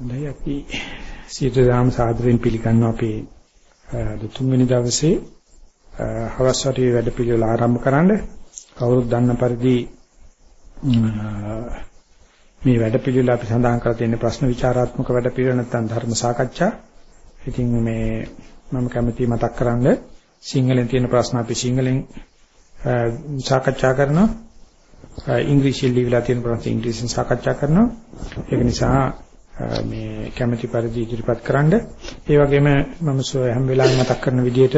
හොඳයි අපි සීතදාම් සාදරයෙන් පිළිගන්නවා අපේ තුන්වෙනි දවසේ හවස් වටේ වැඩ පිළිවෙල ආරම්භ කරන්න කවුරුත් දන්න පරිදි මේ වැඩ පිළිවෙල අපි සඳහන් කරලා තියෙන ප්‍රශ්න විචාරාත්මක වැඩ පිළිවෙල නැත්නම් ධර්ම සාකච්ඡා. ඉතින් මේ මම කැමැති මතක් කරන්න සිංහලෙන් තියෙන ප්‍රශ්න අපි සිංහලෙන් සාකච්ඡා කරනවා. ඉංග්‍රීසියෙන් ලියලා තියෙන ප්‍රශ්න ඉංග්‍රීසියෙන් සාකච්ඡා කරනවා. ඒක නිසා මේ කැමැති පරිදි ඉදිරිපත් කරන්න. ඒ වගේම මම හැම වෙලාවෙම මතක් කරන විදිහට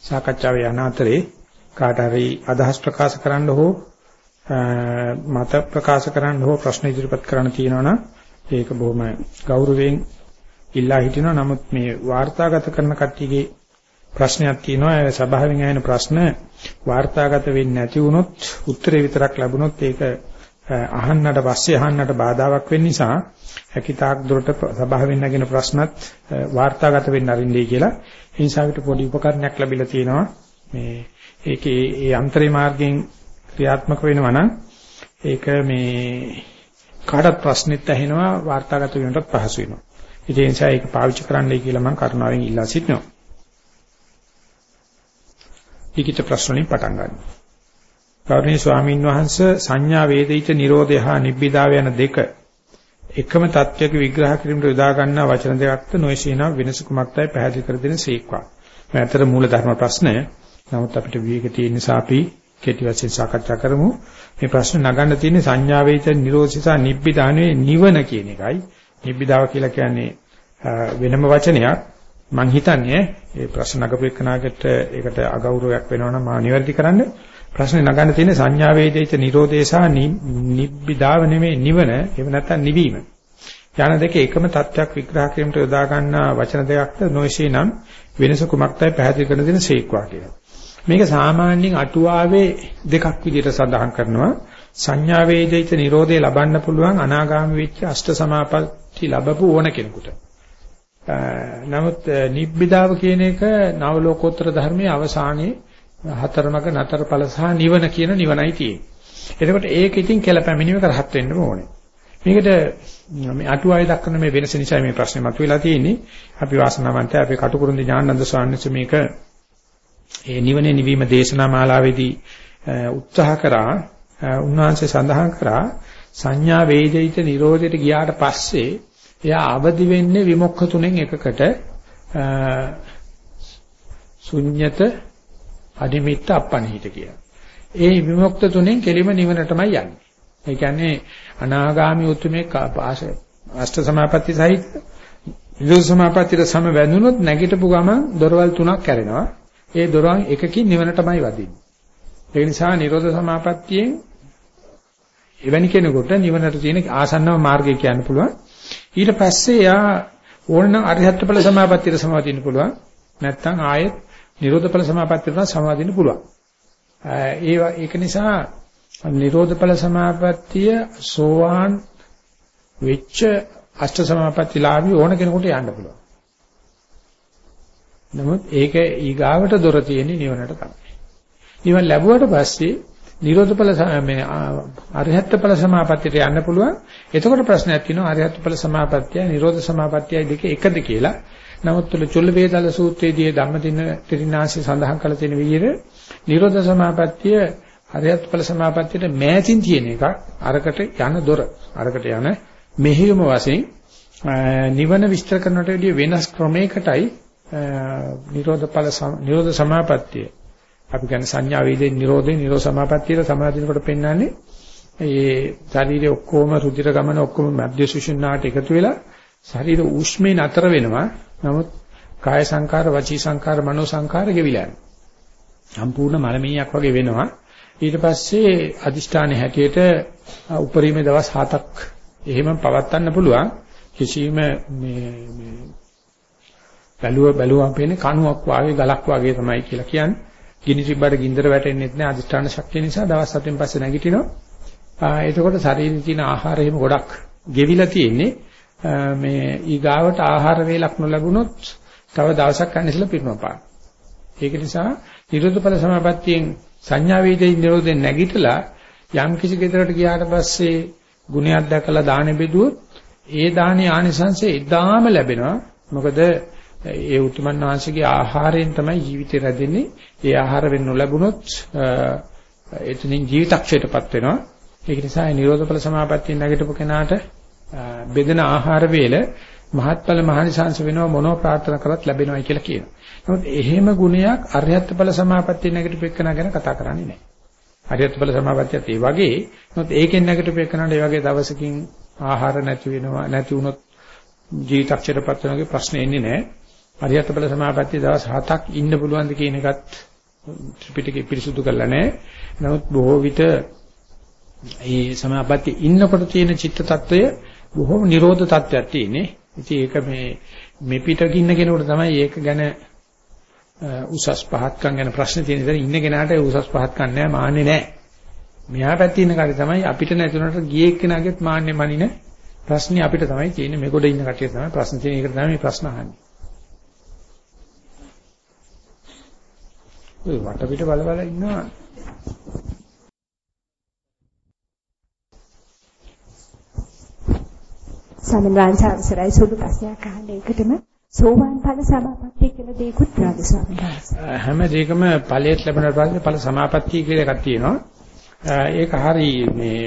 සාකච්ඡාවේ යන අතරේ කාට හරි අදහස් ප්‍රකාශ කරන්න හෝ මත ප්‍රකාශ කරන්න හෝ ප්‍රශ්න ඉදිරිපත් කරන්න තියෙනවා නම් ඒක බොහොම ගෞරවයෙන් ඉල්ලා හිටිනවා. නමුත් මේ වාර්තාගත කරන කට්ටියගේ ප්‍රශ්නයක් තියෙනවා. ඒ සභාවෙන් ඇහෙන ප්‍රශ්න වාර්තාගත වෙන්නේ නැති වුණොත් උත්තරේ විතරක් ලැබුණොත් ඒක අහන්නට පස්සේ අහන්නට බාධාවක් වෙන්න නිසා හැකිතාක් දුරට සභාවෙන් නැගෙන ප්‍රශ්නත් වාර්තාගත වෙන්න අරින්නේ කියලා. ඒ නිසා අපිට පොඩි උපකරණයක් ලැබිලා තියෙනවා. මේ ඒකේ ඒ අන්තරේ මාර්ගයෙන් ක්‍රියාත්මක වෙනවා නම් ඒක මේ කාටත් ප්‍රශ්නෙත් ඇහෙනවා වාර්තාගත වෙනටත් පහසු වෙනවා. ඒ නිසා ඒක පාවිච්චි කරන්නයි කියලා මම කරුණාවෙන් ඉල්ලා සිටිනවා. ලිඛිත ප්‍රශ්න වලින් පටන් ගන්නවා ගෞරවනීය ස්වාමීන් වහන්සේ සංඥා වේදිත නිරෝධය හා නිබ්බිදාව යන දෙක එකම තත්වයක විග්‍රහ කිරීමට යොදා ගන්නා වචන දෙකක්ද නොයසීනා වෙනස කුමක්දයි පැහැදිලි කර දෙන සීක්වා. මේ අතර මූල ධර්ම ප්‍රශ්නය. නමුත් අපිට විවේක තියෙන නිසා අපි කෙටි වශයෙන් සාකච්ඡා කරමු. මේ ප්‍රශ්න නගන්න තියෙන්නේ සංඥා වේදිත නිරෝධිසා නිබ්බිදානේ නිවන කියන එකයි. නිබ්බිදාව කියලා කියන්නේ වෙනම වචනයක්. මං හිතන්නේ මේ ප්‍රශ්න නගපු එක්කනාකට ඒකට අගෞරවයක් වෙනවා නම් මා නිවැරදි කරන්න. ප්‍රශ්නේ නගන්න තියෙන්නේ සංඥා වේදිත නිරෝධය සහ නිබ්බිදාව නෙමෙයි නිවන එහෙම නැත්නම් නිවීම. ඥාන දෙකේ එකම தත්වයක් විග්‍රහ කිරීමට යොදා ගන්නා වචන දෙකක්ද නොයසේ නම් වෙනස කුමක්දයි පැහැදිලි කරන දෙන සීක්වා කියලා. මේක සාමාන්‍යයෙන් අටුවාවේ දෙකක් විදිහට සඳහන් කරනවා. සංඥා වේදිත නිරෝධය ලබන්න පුළුවන් අනාගාමී වෙච්ච අෂ්ට සමාපatti ලැබපු ඕන කෙනෙකුට. නමුත් නිබ්බිදාව කියන එක නව ලෝකෝත්තර ධර්මයේ අවසානයේ හතරමක නතර ඵල සහ නිවන කියන නිවනයි තියෙන්නේ. එතකොට ඒක ඉතින් කියලා පැමිණීම කරහත් වෙන්න ඕනේ. මේකට මේ අටුවාවේ දක්වන මේ වෙනස නිසා මේ ප්‍රශ්නේ මතුවලා තියෙන්නේ. අපි වාසනාවන්තයි අපේ කටුකුරුන්දි ඥානන්ද ස්වාමීන් මේක ඒ නිවනේ නිවීම දේශනා මාලාවේදී උත්සාහ කරා උන්වහන්සේ සඳහන් කරා සංඥා වේදිත නිරෝධයට ගියාට පස්සේ එයා අවදි වෙන්නේ විමුක්ඛ තුනෙන් එකකට ශුන්්‍යත අනිමිත්ත අපනිහිත කියලා. ඒ විමුක්ත තුනෙන් කෙලිම නිවනටමයි යන්නේ. ඒ කියන්නේ අනාගාමී උතුමේ පාශ අෂ්ට සමාපatti සහිත විදු සමාපත්තියට සම වැඳුනොත් නැගිටපු ගමන් දොරවල් තුනක් කැරෙනවා. ඒ දොරවල් එකකින් නිවනටමයි වදින්නේ. ඒ නිසා නිරෝධ සමාපත්තියෙන් එවැනි කෙනෙකුට නිවනට තියෙන ආසන්නම මාර්ගය කියන්න පුළුවන්. ඊට පස්සේ යා ඕනනම් අරිහත් ඵල සමාපත්තියට සමාදින්න පුළුවන්. නැත්නම් ආයෙත් නිරෝධ ඵල සමාපත්තියට සමාදින්න පුළුවන්. ඒ ඒක නිසා නිරෝධ ඵල සමාපත්තිය සෝවාන් වෙච්ච අෂ්ට සමාපත්තිලාභී ඕන කෙනෙකුට යන්න පුළුවන්. නමුත් ඒක ඊගාවට දොර තියෙන්නේ නිවනට තමයි. නිවන ලැබුවට පස්සේ නිරෝධ ඵල මේ අරිහත් ඵල සමාපත්තියට යන්න පුළුවන්. එතකොට ප්‍රශ්නයක් තියෙනවා අරිහත් ඵල සමාපත්තිය නිරෝධ සමාපත්තියයි දෙක එකද කියලා. නමුත් චුල්ල වේදල සූත්‍රයේදී ධම්මදින ත්‍රිනාශය සඳහන් කරලා තියෙන විදිහට නිරෝධ සමාපත්තිය හරියත් ඵල සමාපත්තියට මෑතින් තියෙන එකක්. අරකට යන දොර. අරකට යන මෙහෙයුම වශයෙන් නිවන විස්තර කරනට වැඩිය වෙනස් ක්‍රමයකටයි නිරෝධ ඵල නිරෝධ සමාපත්තිය. අපි කියන්නේ සංඥා වේදේ නිරෝධේ නිරෝධ සමාපත්තියට සමාදිනකොට පෙන්වන්නේ ඒ ශරීරයේ ඔක්කොම රුධිර ගමන ඔක්කොම මධ්‍ය සුෂුම්නාට එකතු වෙලා ශරීර උෂ්මේ නතර වෙනවා. නමුත් කාය සංකාර, වචී සංකාර, මනෝ සංකාර ගෙවිලා යනවා. සම්පූර්ණ මලමිණියක් වගේ වෙනවා. ඊට පස්සේ අදිෂ්ඨානයේ හැටියට උපරිම දවස් 7ක් එහෙම පවත්වන්න පුළුවන්. කිසිම මේ මේ බැලුව බැලුවම පේන්නේ කණුවක් වාගේ ගලක් වාගේ තමයි කියලා කියන්නේ. ගිනි තිබ්බට ගින්දර වැටෙන්නෙත් නෑ අදිෂ්ඨාන ශක්තිය නිසා දවස් 7න් පස්සේ නැගිටිනවා. එතකොට ශරීරයේ තියෙන ආහාර එහෙම ගොඩක් ගෙවිලා තියෙන්නේ. මේ ඊගාවට ආහාර වේලක් නොලැබුණොත් තව දවසක් යන ඉස්සලා පිරුණා පාන. ඒක නිසා නිරෝධඵල සමාපත්තියෙන් සංඥා වේදේ නිරෝධයෙන් නැගිටලා යම් කිසි කෙතරට ගියාට පස්සේ ගුණයක් දැකලා දාන බෙදුවොත් ඒ දානේ ආනිසංසය එදාම ලැබෙනවා. මොකද ඒ උතුමන් වහන්සේගේ ආහාරයෙන් තමයි ජීවිතය රැඳෙන්නේ. ඒ ආහාර වෙන්න නොලැබුණොත් එතනින් ජීවිතක්ෂයටපත් වෙනවා. ඒක නිසා ඒ නිරෝධඵල සමාපත්තිය නැගිටපු කෙනාට බෙදෙන ආහාර වේල මහත්ඵල මහනිසංස වෙනව මොනෝ ප්‍රාර්ථනා කරත් ලැබෙනවයි කියලා කියනවා. නමුත් එහෙම ගුණයක් අරියත්ඵල සමාපත්තිය නැගිටපු එක්කනා ගැන කතා කරන්නේ නැහැ. අරියත්ඵල සමාපත්තියත් ඒ වගේ. නමුත් ඒකෙන් නැගිටපු එක්කනාට ඒ වගේ දවසකින් ආහාර නැති වෙනවා නැති වුණොත් ජීවිතක්ෂරපත් වෙනගේ ප්‍රශ්නේ එන්නේ නැහැ. අරියත්ඵල සමාපත්තිය දවස් 7ක් ඉන්න පුළුවන්ද කියන එකත් ත්‍රිපිටකේ පිරිසුදු කරලා නැහැ. නමුත් බොහෝ විට ඒ සමාපatti ඉන්නකොට තියෙන චිත්ත tattවය බොහොම නිරෝධ tattවයක් තියෙන්නේ. ඉතින් ඒක මේ මෙපිට ඉන්න කෙනෙකුට තමයි ඒක ගැන උසස් පහත්කම් ගැන ප්‍රශ්න තියෙන ඉතින් ඉන්න කෙනාට උසස් පහත්කම් නැහැ මාන්නේ නැහැ. මෙහා පැත්තේ ඉන්න කටේ තමයි අපිට නැතුණට ගියේ එක්කෙනාගෙත් මාන්නේ මනින ප්‍රශ්නේ අපිට තමයි තියෙන්නේ. මේගොඩ ඉන්න කටිය තමයි ප්‍රශ්න තියෙන. ඒකට තමයි මේ ප්‍රශ්න අහන්නේ. ඔය වටපිට බල බල ඉන්නවා සමන්වාංශ අවසරයි සුදු ප්‍රශ්නයක් අහන්න ඒකටම සෝවාන් ඵල සමාපත්තිය කියලා දෙයක්ත් ප්‍රාද ස්වාමීන් වහන්සේ. හැම දෙයකම ඵලයට ලැබුණාට පස්සේ ඵල සමාපත්තිය කියලා එකක් තියෙනවා. ඒක හරි මේ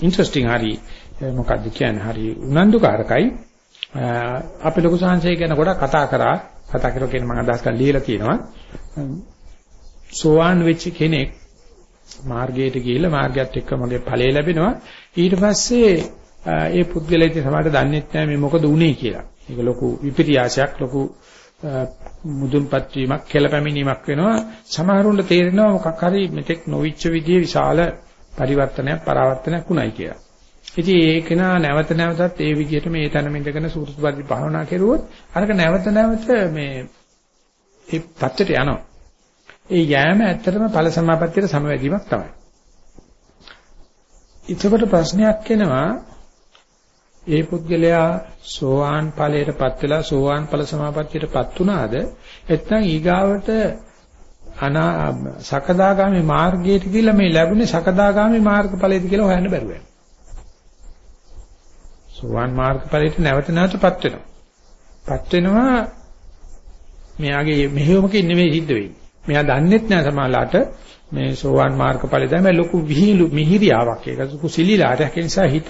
ඉන්ටරෙස්ටිං හරි මොකක්ද කියන්නේ හරි උනන්දුකාරකයි. අපි ලොකු සංහසය ගැන ගොඩක් කතා කරා. කතා කරලා කියන මම අදහස් කරලා ලියලා තියෙනවා. සෝවාන් වෙච්ච කෙනෙක් මාර්ගයට ගිහිල්ලා මාර්ගයත් එක්ක මගේ ඵලය ලැබෙනවා. ඊට පස්සේ ඒ පුද්ගලයා සමහරට දන්නේ නැහැ මේ මොකද උනේ කියලා. ඒක ලොකු විපිරියාසයක් ලොකු මුදුන්පත් වීමක් කෙලපැමිණීමක් වෙනවා. සමහරුන්ට තේරෙනවා මොකක් හරි මෙතෙක් නොවිච්ච විදිහේ විශාල පරිවර්තනයක් පරාවර්තනයක් උනායි කියලා. ඉතින් ඒක නා නැවත නැවතත් ඒ විදිහට මේ තැනම ඉඳගෙන සූත්‍රපදි භාවනා කරුවොත් අරක නැවත නැවත මේ ඒ පැත්තට යනවා. ඒ යෑම ඇත්තටම ඵල සමාපත්තියට සමවැදීමක් තමයි. එතකොට ප්‍රශ්නයක් එනවා ඒ පුද්ගලයා සෝවාන් ඵලයටපත් වෙලා සෝවාන් ඵල සමාපත්තියටපත් වුණාද නැත්නම් ඊගාවට අනා සකදාගාමි මාර්ගයට ගිහිල්ලා මේ ලැබුණේ සකදාගාමි මාර්ගඵලයේද කියලා හොයන්න බැරුව යනවා. සෝවාන් මාර්ගඵලයට නැවත නැවතපත් වෙනවා. පත් වෙනවා මෙයාගේ මෙහෙයුමකින් නෙමෙයි සිද්ධ වෙන්නේ. මෙයා දන්නෙත් නෑ සමාලාට මේ සෝවාන් මාර්ගඵලය තමයි ලොකු විහිළු මිහිරියාවක් ඒක. ලොකු සිලිලාටයක් ඒ නිසා හිත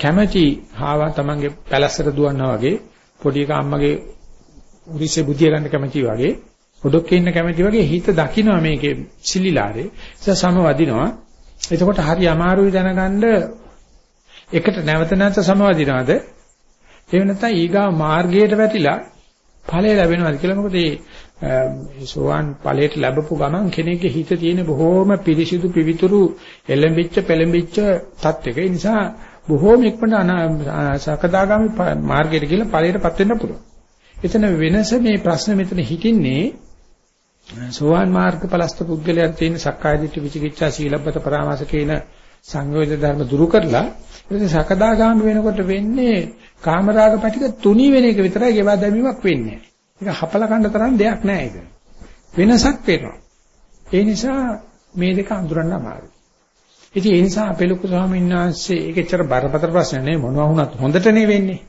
කැමැති ආව තමන්ගේ පැලැස්සට දුවනවා වගේ පොඩි එක අම්මගේ උරිසේ බුදිය ගන්න කැමැති වගේ පොඩොක්කේ ඉන්න කැමැති වගේ හිත දකින්නවා මේකේ සිලිලාරේ. ඒක සමවදිනවා. එතකොට හරි අමාරුයි දැනගන්න. එකට නැවත නැවත සමවදිනවද? එහෙම නැත්නම් ඊගා මාර්ගයට වැටිලා ඵලය ලැබෙනවද කියලා මොකද මේ සෝවාන් ඵලයට ලැබපු ගමන් කෙනෙක්ගේ හිත තියෙන බොහෝම පිරිසිදු පිවිතුරු එළඹිච්ච පෙළඹිච්ච තත්ත්වයක. ඒ නිසා බොහෝම ඉක්මනට සකදාගාමි මාර්ගයට ගිහලා ඵලයටපත් වෙන්න පුළුවන්. එතන වෙනස මේ ප්‍රශ්න මෙතන හිටින්නේ සෝවාන් මාර්ග ඵලස්ත පුද්ගලයන් තියෙන සක්කාය දිට්ඨි විචිකිච්ඡා සීලබ්බත පරාමාස කියන සංයෝජන ධර්ම දුරු කරලා ඉතින් සකදාගාමි වෙනකොට වෙන්නේ කාමරාග පැටික තුනී වෙන එක විතරයි ගෙවා දැමීමක් වෙන්නේ. ඒක හපල කන්න තරම් දෙයක් නෑ ඒක. වෙනසක් වෙනවා. ඒ නිසා මේ දෙක අඳුරන්න අමාරුයි. ඉතින් ඒ නිසා අපේ ලොකු ස්වාමීන් වහන්සේ ඒක එච්චර බරපතල ප්‍රශ්න නෙවෙයි මොනවා වුණත් හොඳටනේ වෙන්නේ.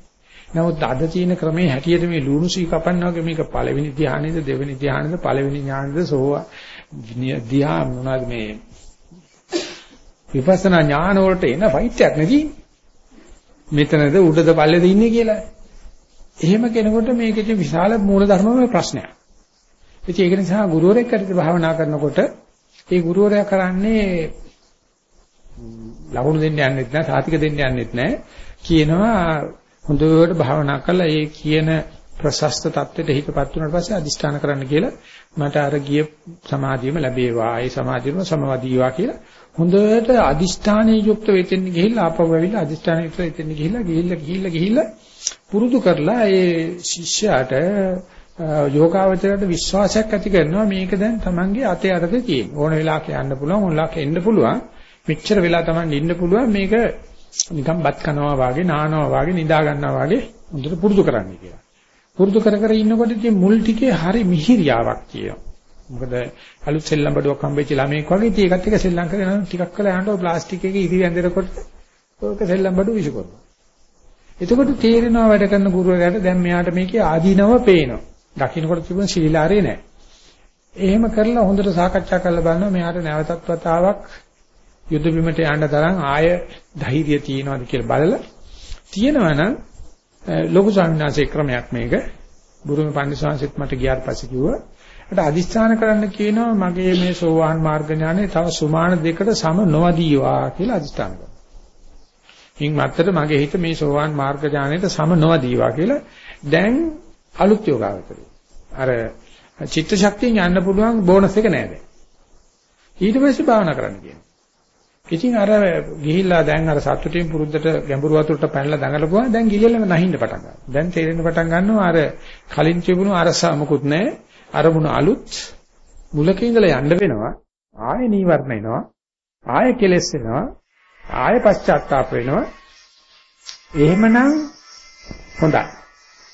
නමුත් අද තියෙන ක්‍රමයේ හැටියට මේ ලුණු සී කපන්නා වගේ මේක පළවෙනි ධ්‍යානෙද දෙවෙනි ධ්‍යානෙද පළවෙනි ඥානෙද සෝවා ධ්‍යාන මොනවාද මේ විපස්සනා ඥාන වලට එන ෆයිට් එකක් නෙදී. මෙතනද උඩද පල්ලේද ඉන්නේ කියලා. එහෙම කෙනෙකුට මේකේ විශාල මූලධර්මමය ප්‍රශ්නයක්. ඉතින් ඒක නිසා ගුරුවරයෙක් කරේ භාවනා කරනකොට ඒ ගුරුවරයා කරන්නේ ලකුණු දෙන්න යන්නෙත් නැහැ, සාතික දෙන්න යන්නෙත් නැහැ. කියනවා හොඳට භාවනා කළා ඒ කියන ප්‍රශස්ත தත්වෙට හිතපත් වුණාට පස්සේ අදිෂ්ඨාන කරන්න කියලා මට අර ගිය සමාධියම ලැබේවා. ඒ සමාධියම සමවදීවා කියලා හොඳට අදිෂ්ඨානයේ යුක්ත වෙතෙන් ගිහිල්ලා ආපහු ඇවිල්ලා අදිෂ්ඨානයේ යුක්ත වෙතෙන් ගිහිල්ලා ගිහිල්ලා ගිහිල්ලා ගිහිල්ලා පුරුදු කරලා ඒ ශිෂ්‍යයාට යෝගාවචරයට විශ්වාසයක් ඇති කරනවා මේක දැන් Tamange අතේ අතේ තියෙන. ඕන වෙලාවක යන්න පුළුවන්, ඕන වෙලාවක එන්න පුළුවන්. මෙච්චර වෙලා Taman ඉන්න පුළුවන් මේක නිකන් බත් කනවා වගේ, නානවා වගේ, නිදා ගන්නවා වගේ හොඳට පුරුදු කරන්න කියලා. පුරුදු කර කර ඉන්නකොට ඉතින් මුල් ටිකේ හරි මිහිරියාවක් කියනවා. මොකද අලුත් සෙල්ලම් බඩුවක් හම්බෙච්ච ළමයෙක් වගේ ඉතින් ඒකත් එක්ක සෙල්ලම් කරගෙන යනවා ටිකක් කළා යනකොට ප්ලාස්ටික් එකේ ඉරි වැඳෙනකොට ඕක සෙල්ලම් බඩු විසිකරනවා. එතකොට තේරෙනවා වැඩ කරන ගුරුවරයාට දැන් මෙයාට මේකේ ආදීනව පේනවා. දකින්නකොට තිබුණ සීලාරේ නැහැ. එහෙම කරලා හොඳට සාකච්ඡා කරලා බලනවා මෙයාට නැවතත් වතාවක් යුද බිමට යන්න තරම් ආය ධෛර්යය තියෙනවද කියලා බලලා තියෙනවනම් ලොකු ස්වාමීන් ක්‍රමයක් මේක. බුරුමේ පන්සිවාංශෙත් මට ගියාට පස්සේ කිව්වා. ඒකට අදිස්ථාන කරන්න කියනවා මගේ මේ සෝවාන් මාර්ග ඥානෙ තව සුමාන දෙකට සම නොවදීවා කියලා අදිස්ථාන කරනවා. හින් මත්තර මගේ හිත මේ සෝවාන් මාර්ග ඥානෙට සම නොවදීවා කියලා දැන් අලුත් යෝගාවචරය. අර චිත්ත ශක්තියෙන් යන්න පුළුවන් බෝනස් එක නෑ දැන්. ඊට පස්සේ භාවනා කරන්න කියනවා. ඉතින් අර ගිහිල්ලා දැන් අර සතුටින් පුරුද්දට ගැඹුරු වතුරට පැනලා දඟලපුවා දැන් ගිහිල්ලා නැහින්න පටන් ගන්නවා. දැන් තේරෙන්න පටන් ගන්නවා අර කලින් තිබුණු අරසා මොකුත් නැහැ. අරමුණ අලුත් මුලක ඉඳලා යන්න වෙනවා. ආයෙ නීවරණ එනවා. ආයෙ කෙලස් එනවා. ආයෙ පශ්චාත්තාප වෙනවා. එහෙමනම් හොඳයි.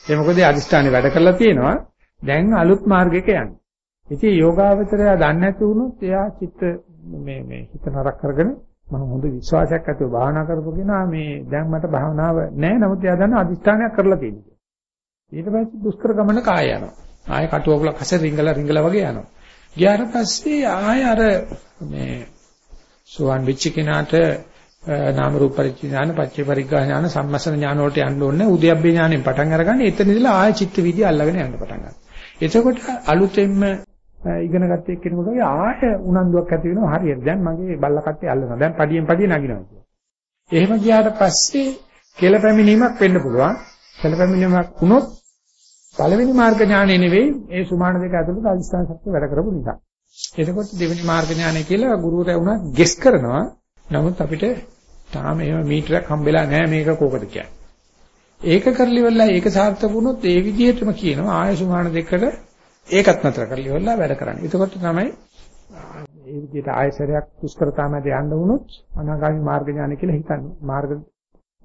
ඒ මොකද අදිෂ්ඨානේ වැඩ කරලා තියෙනවා. දැන් අලුත් මාර්ගයක යන්නේ. ඉතින් යෝගාවචරය දන්නේ නැති වුණොත් එයා චිත්ත මේ මේ හිත නරක කරගෙන මම හොඳ විශ්වාසයක් ඇතුව භාවනා කරපු කෙනා මේ දැන් මට භාවනාව නැහැ නමුත් එයා දන්න අදිෂ්ඨානයක් කරලා තියෙනවා. ඊට පස්සේ දුෂ්කර ගමන කාය යනවා. ආයෙ කටුවකුලක් අස රිංගලා රිංගලා වගේ යනවා. ගියාට පස්සේ ආයෙ අර මේ සුවන් වෙච්ච කෙනාට නාම රූප පරිඥාන පච්චේ පරිග්ගා ඥාන සම්මසන ඥාන වලට යන්න ඕනේ උද්‍යප්පේ ඥානෙන් පටන් අරගන්නේ එතන ඉඳලා ආයෙ චිත්ත විදි අල්ලගෙන යන්න පටන් ගන්නවා. එතකොට අලුතෙන්ම ඉගෙන ගත්ත එක්කෙනෙකුට වගේ ආය උනන්දුවක් ඇති වෙනවා හරියට දැන් මගේ බල්ල කට්ටේ අල්ලනවා දැන් පඩියෙන් පඩිය නගිනවා කියලා. එහෙම ගියාට පස්සේ කෙල පැමිණීමක් වෙන්න පුළුවන්. කෙල පැමිණීමක් වුණොත් පළවෙනි මාර්ග ඥානෙ නෙවෙයි ඒ සුමාන දෙක ඇතුළත අදිස්ථාන ශක්තිය වැඩ කරපු නිසා. එතකොට දෙවෙනි මාර්ග ඥානය කියලා ගුරුවරයා වුණා ගෙස් කරනවා. නමුත් අපිට තාම එහෙම මීටරයක් හම්බෙලා නැහැ මේක කොකද කියන්නේ. ඒක කරලිවලා ඒක සාර්ථක වුණොත් ඒ විදිහටම කියනවා ආය සුමාන දෙකට ඒකත් නතර කරලා ඉවරලා වැඩ කරන්න. එතකොට තමයි ඒ විදිහට ආයසරයක් දුෂ්කරතාවමද යන්න වුණොත් අනාගාමී මාර්ග ඥාන කියලා හිතන්න. මාර්ග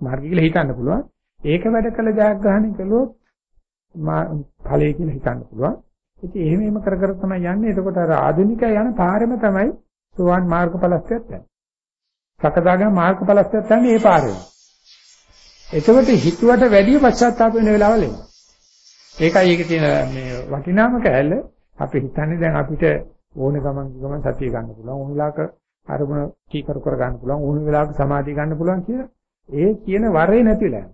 මාර්ගය කියලා හිතන්න පුළුවන්. ඒක වැඩ කළ ජයග්‍රහණය කළොත් ඵලය කියලා හිතන්න පුළුවන්. ඉතින් එහෙම එහෙම කර කර තමයි යන්නේ. එතකොට අර ආධුනිකය යන පාරෙම තමයි සෝවාන් මාර්ගඵලස්ත්‍යත් යන්නේ. සකදාගම මාර්ගඵලස්ත්‍යත් යන්නේ ඒ පාරෙම. එතකොට හිතුවට වැඩිය පශ්චාත්තාප වෙන වෙලාවල් එනවා. ඒකයි ඒකේ තියෙන මේ වටිනාම කැලල අපි හිතන්නේ දැන් අපිට ඕන ගමන් ගමන් සතිය ගන්න පුළුවන් ඕන වෙලාවක අරමුණ කීකර කර ගන්න පුළුවන් ඕන වෙලාවක සමාධිය ගන්න පුළුවන් කියලා ඒ කියන වරේ නැතිලා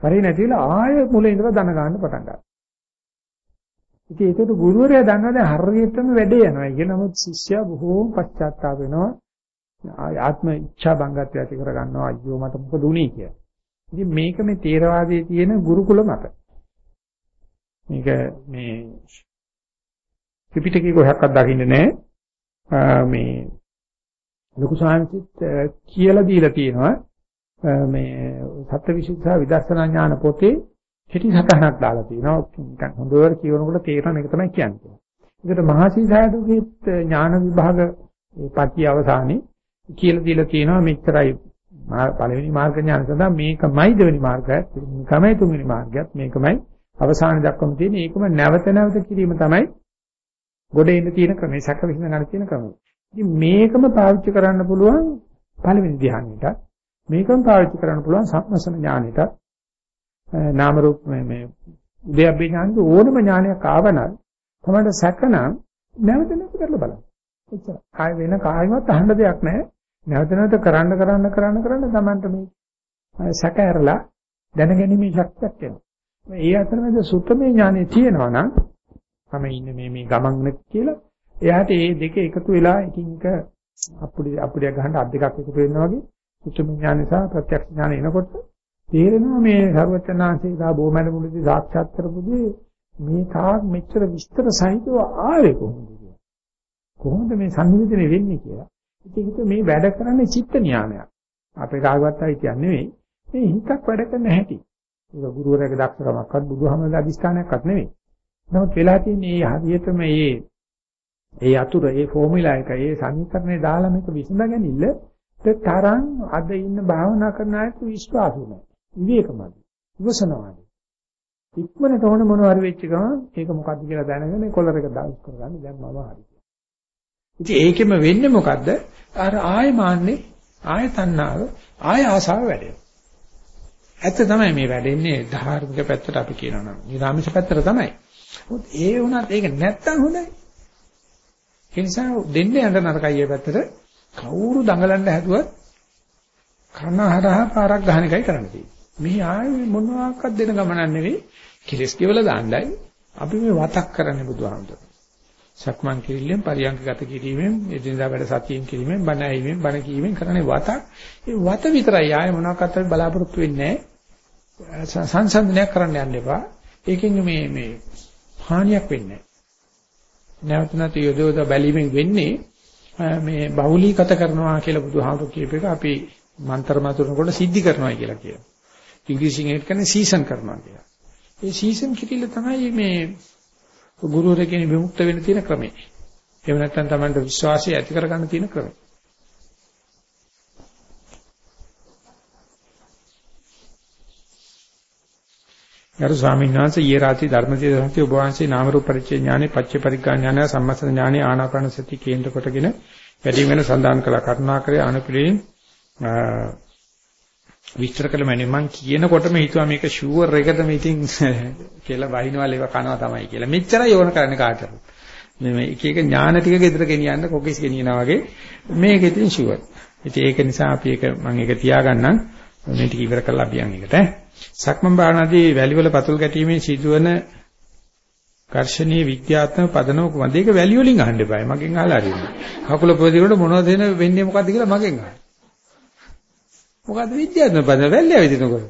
වරේ නැතිලා ආයෙ මුලින් ඉඳලා දන ගන්න පටන් ගන්නවා. ඉතින් ඒකට ගුරුවරයා දන්නවා දැන් හරියටම වැඩේ යනවා. කියන නමුත් ශිෂ්‍යයා බොහෝම පශ්චාත්තාප වෙනවා. ආත්ම ඉච්ඡා බංගත්වය ඇති කර ගන්නවා අයියෝ මට මොකද උනේ කියලා. ඉතින් මේක මේ තේරවාදයේ තියෙන ගුරුකුල මත. මේක මේ ත්‍රිපිටකේ කොහොක්වත් දකින්නේ නැහැ. මේ ලොකු සාංශිත් කියලා දීලා තියෙනවා. මේ සත්‍යවිසුද්ධ විදර්ශනා ඥාන පොතේ හිටි සතහනක් දාලා තියෙනවා. නිකන් හොඳට කියනකොට තේරෙන එක තමයි කියන්නේ. ඒකට මහසී සායදුගේ ඥාන විභාග පත්‍ය අවසානයේ කියලා දීලා තියෙනවා මෙච්චරයි පළවෙනි මාර්ග ඥාන සඳහා මේකමයි දෙවෙනි මාර්ගයත් මේකමයි තුන්වෙනි මාර්ගයත් මේකමයි අවසාන දක්වම තියෙන ඒකම නැවත නැවත කිරීම තමයි ගොඩේ ඉන්න තියෙන ක්‍රමය සැක විසඳ ගන්න තියෙන ක්‍රමය. ඉතින් මේකම පාවිච්චි කරන්න පුළුවන් පළවෙනි ධ්‍යානෙට මේකම පාවිච්චි කරන්න පුළුවන් සම්මසන ඥානෙට නාම රූප මේ මේ උද්‍යප්පේ ඥානෙ ඕනම ඥානයක් ආවනම් තමයි සැකනම් නැවත නැවත කරලා බලන්න. එච්චර. කාය වෙන කායිමත් අහන්න දෙයක් නැහැ. නැවත නැවත කරන්න කරන්න කරන්න කරන්න තමන්ට මේ සැක ඇරලා දැනගැනීමේ ශක්තියක් එනවා. ඒ අතරමැද සුත්තමේ ඥානෙ තියෙනවා නම් මම ඉන්නේ මේ මේ ගමන් කියලා එයාට මේ දෙක එකතු වෙලා එකින් එක අපුඩි අපුඩියක් ගහන්න අත් දෙකක් එකතු වෙනවා වගේ සුත්තමේ ඥානෙ සහ ප්‍රත්‍යක්ෂ ඥානෙ එනකොට තේරෙනවා මේ සර්වචනාංශේ සහ බොමැඩ මුලදී සාක්ෂාත් කරපුදී මේ තාක් මෙච්චර විස්තර සහිතව ආවේ කොහොමද කියලා. කොහොමද මේ සංනිවේදනය වෙන්නේ කියලා. ඉතින් මේ වැඩ කරන්නේ චිත්ත ඥානයක්. අපේ කාගවත් අයි කියන්නේ නෙවෙයි. මේ හිතක් වැඩ කරන හැටි. ඒක ගුරුවරයාගේ දක්ෂකමක්වත් බුදුහමගේ අදිස්ථානයක්වත් නෙවෙයි. නමුත් වෙලා තියෙන්නේ මේ හරියටම මේ ඒ අතුර ඒ ෆෝමියුලා එක ඒ සමීකරණේ දාලා මේක විසඳගනින්න තරම් අද ඉන්න භාවනා කරන අයට විශ්වාසු නැහැ. විවේකමයි. ඉවසනවාද. ඉක්මනට ඕන මොනවාරි වෙච්ච ගමන් ඒක මොකද්ද කියලා දැනගෙන කොලර එක දාස් කරගන්න දැන් මම හරි. ඉතින් ඒකෙම වෙන්නේ මොකද්ද? අර ආය මාන්නේ ආය තණ්හාව ආය ආසාව වැඩෙනවා. ඇත්ත තමයි මේ වැඩෙන්නේ ධාර්මික පැත්තට අපි කියනවා නම්. නිරාමිෂ පැත්තට තමයි. මොකද ඒ වුණත් ඒක නැත්තම් හොඳයි. ඒ නිසා දෙන්නේ යන්න නරකයි පැත්තට කවුරු දඟලන්න හැදුවත් කනහරහ පාරක් ගහන එකයි කරන්න තියෙන්නේ. මේ ආයේ මොනවාක්වත් දෙන ගමනක් නෙවෙයි. කිලස් කියවලා දාන්නයි. අපි මේ වතක් කරන්නේ බුදුහාමුදුරුවෝ. සක්මන් කිරිල්ලෙන් පරියන්කගත කිරීමෙන් එදිනදා වැඩ සතියෙන් කිරීමෙන් බණ ඇහිමෙන් බණ කීමෙන් කරන්නේ වතක්. ඒ වත විතරයි ආයේ මොනවාක්වත් අපි බලාපොරොත්තු වෙන්නේ නැහැ. සංසන්දනයක් කරන්න යන්න එපා. ඒකෙන් මේ මේ හානියක් වෙන්නේ නැහැ. නැවත නැති යොදවද බැලීමෙන් වෙන්නේ මේ බහුලීගත කරනවා කියලා බුදුහාමුදුරු කියප එක අපි මන්තර මතුනකොට සිද්ධි කරනවා කියලා කියනවා. ඉංග්‍රීසියෙන් ඒකට කියන්නේ සීසන් කරනවා කියලා. ඒ සීසන් කිරිල්ල තමයි මේ ගුරුවරයෙක්ගෙන් විමුක්ත වෙන්න තියෙන ක්‍රමය. එහෙම නැත්නම් Tamanට විශ්වාසය ඇති කරගන්න තියෙන ක්‍රමය. ගරු ස්වාමීන් වහන්සේ ඊයේ රාත්‍රී ධර්මදේශනයේ ඔබ වහන්සේ නාම රූප පරිච්ඡේ ඥානෙ පච්ච පරිග්ගා ඥානය සම්මස්ත ඥානෙ ආනාපාන සති කේන්ද්‍ර කොටගෙන වැඩි වෙන සඳහන් කළා කරුණාකරේ අනුපිළිවෙලින් විස්තර කළ මැනේ මං කියනකොටම හිතුවා මේක ෂුවර් එකද මේ ඉතින් කියලා වහිනවල ඒවා කනවා තමයි කියලා. මෙච්චරයි ඕන කරන්නේ කාටද? මේ එක එක ඥාන ටික ගෙදර ගෙනියන්න කොකිස් ගෙනියනා වගේ මේක ඉතින් ෂුවර්. ඉතින් ඒක නිසා අපි ඒක මම ඒක තියාගන්නම්. මේ ටික ඉවර කරලා අපි යන් එකට. සක්මන් භාවනාදී වැලිවල පතුල් ගැටීමේ සිදුවන කර්ෂණීය විද්‍යාත්මක පදනම කොහොමද? ඒක වැලි වලින් අහන්න එපායි. මගෙන් අහලා හරියන්නේ. කකුල පොදිනකොට මොනවද වෙන්නේ මොකද්ද කියලා මගෙන් අහන්න. මොකද්ද විද්‍යාත්මක පදනම වැල්ලේ විදිනකොට?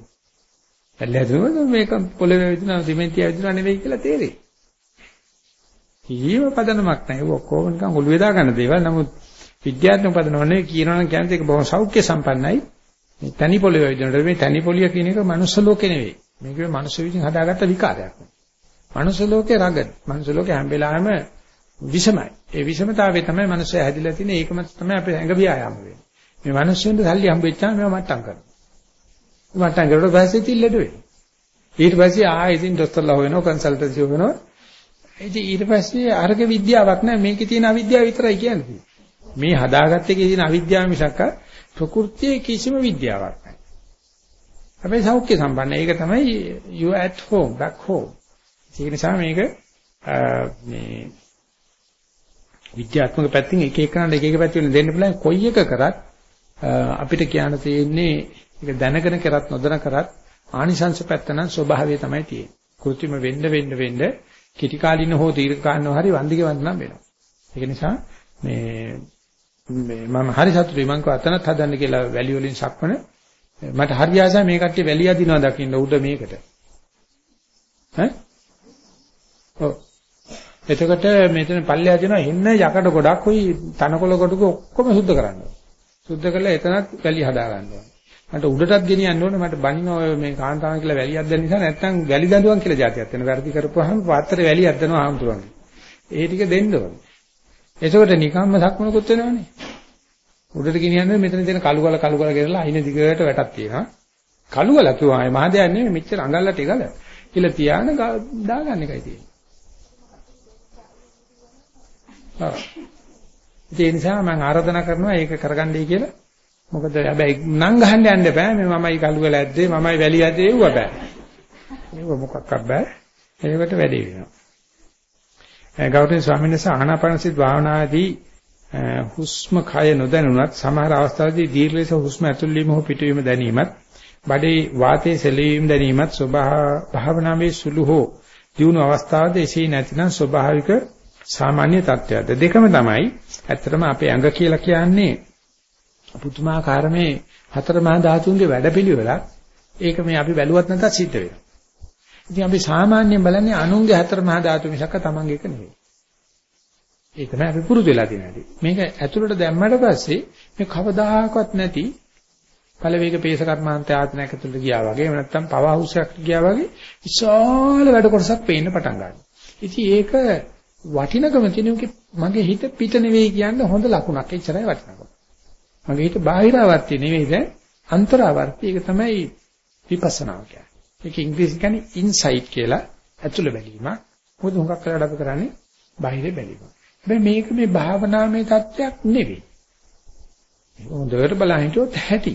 වැල්ලේ විදිනකොට මේක පොළවේ විදිනවා සිමෙන්තිය විදිනවා නෙවෙයි කියලා තේරෙයි. කීව පදනමක් නැහැ. ඒක ඔක්කොම නිකන් ඔළුවේ දාගන්න දේවල්. නමුත් විද්‍යාත්මක පදනම නෙවෙයි කියනවනම් කියන්නේ ඒක බොහොම සෞඛ්‍ය සම්පන්නයි. මේ තනි පොළවේ විදිනකොට මේ තනි පොළිය කියන එක මනුස්ස ලෝකේ නෙවෙයි. මේක මනුස්ස විසින් හදාගත්ත විකාරයක්. මනුස්ස ලෝකේ රගඩ. මනුස්ස ලෝකේ හැම වෙලාවෙම විෂමයි. ඒ විෂමතාවය තමයි මනුස්සය හැදිලා තියෙන්නේ. ඒකම තමයි අපේ ඇඟ ව්‍යායාම වෙන්නේ. මේ මිනිස්සුන්ට සල්ලි හම්බෙච්චාම මේවා මට්ටම් කරනවා. මට්ටම් කරුවට පස්සේ ඉතින් ලෙඩ වෙනවා. ඊට පස්සේ ආයෙ ඉතින් දොස්තරලා හොයනවා කන්සල්ටන්සි හොයනවා. ඉතින් ඊට පස්සේ අර්ග විද්‍යාවක් නැහැ මේකේ තියෙන අවිද්‍යාව විතරයි කියන්නේ. මේ හදාගත්ත එකේ තියෙන අවිද්‍යාව මිසක් ප්‍රകൃතියේ කිසිම විද්‍යාවක් නැහැ. හැබැයි සෞඛ්‍ය සම්පන්න. ඒක තමයි you at home back home. ඒ නිසා මේක මේ විද්‍යාත්මක පැත්තෙන් එක එකනට එක එක පැති වලින් දෙන්න පුළුවන් කොයි එක කරත් අපිට කියන්න තියෙන්නේ ඒක දැනගෙන කරත් නොදැන කරත් ආනිසංශ පැත්ත නම් ස්වභාවය තමයි තියෙන්නේ. කෘත්‍රිම වෙන්න වෙන්න වෙන්න කිටි කාලින හෝ දීර්ඝ කාලිනව හරි වන්දික වන්දනම් වෙනවා. ඒක නිසා මේ මේ මම හරි සතුටුයි මං කවතනත් හදන්න කියලා වැලි වලින් සක්මන මට හරි ආසයි මේ කට්ටිය වැලිය අදිනවා දකින්න උඩ මේකට ඈ ඔව් එතකොට මෙතන පල්ලේ අදිනවා එන්න යකඩ ගොඩක් උයි තනකොළ කොටක ඔක්කොම සුද්ධ කරන්න සුද්ධ කරලා එතනත් වැලි හදා ගන්නවා මට උඩටත් ගෙනියන්න ඕනේ මට බනින ඔය මේ කාන්තාවන් කියලා වැලියක් දැන් නිසා නැත්තම් වැලි දඬුවම් කියලා જાතියක් වෙන. වැඩි කරපුවාම පාත්‍රේ වැලියක් දනවා ආම්තුරුවන්. ඒ ටික දෙන්න ඕනේ. එතකොට නිකම්ම සක්මනකුත් වෙනවනේ. උඩට ගෙනියන්නේ මෙතන තියෙන කළු ගල කළු ගල ගෙරලා අයින දිගට වැටක් තියෙනවා. කළු ගල කිව්වා ආයේ මහදයක් නෙමෙයි මෙච්චර අඟල්ලා ටිකල කියලා තියාන දාගන්න එකයි තියෙන්නේ. ඔව්. ඒ නිසා මම ආරාධනා කරනවා ඒක කරගන්නයි කියලා. මොකද හැබැයි නම් ගහන්න යන්න බෑ. මේ මමයි කළුවල ඇද්දේ මමයි වැලි ඇද්දේ ඒව බෑ. මේක මොකක්වත් බෑ. ඒකට වැඩි වෙනවා. ගෞතම ස්වාමීන් වහන්සේ ආනාපානසති භාවනාදී හුස්ම කය නොදැනුණත් සමහර අවස්ථාවලදී දීර්ඝ ලෙස හුස්ම ඇතුල් වීම හෝ පිටවීම දැනීමත් බඩේ වාතයේ සැලීම දැනීමත් ස්වභාව භාවනාවේ සුළු හෝ දියුණු අවස්ථාවද එසේ නැතිනම් ස්වභාවික සාමාන්‍ය තත්ත්වයක්ද දෙකම තමයි ඇත්තටම අපේ ඇඟ කියලා කියන්නේ පුදුමාකාර මේ හතර මහා ධාතුන්ගේ වැඩපිළිවෙලක්. ඒක මේ අපි බැලුවත් නැතත් සිද්ධ වෙනවා. ඉතින් අපි සාමාන්‍යයෙන් බලන්නේ අනුන්ගේ හතර මහා ධාතු මිසක තමන්ගේ එක නෙවෙයි. ඒ තමයි අපි පුරුදු වෙලා තියෙන්නේ. මේක ඇතුළට දැම්මට පස්සේ මේ කවදාහක්වත් නැති පළවේග පේස කර්මාන්ත ආයතනයක් ඇතුළට ගියා වගේ එහෙම නැත්නම් පව හවුස් එකකට ගියා වගේ විශාල වැඩ කොටසක් පේන්න පටන් ගන්නවා. ඉතින් ඒක වටිනකම තියෙනුකේ මගේ හිත පිට නෙවෙයි කියන්නේ හොඳ ලකුණක්. එච්චරයි වටිනකම. මගේ හිත බාහිරාවර්ති නෙවෙයි දැන් අන්තරාවර්ති. ඒක තමයි විපස්සනාව කියන්නේ. ඒක ඉංග්‍රීසි කියන්නේ ඉන්සයිට් කියලා ඇතුළ බැලීම. මොකද හුඟක් වෙලාවට අපි කරන්නේ බාහිර බැලීම. හැබැයි මේක මේ භාවනාවේ தත්වයක් නෙවෙයි. මේක හොඳට බලන් හිටියොත් ඇති.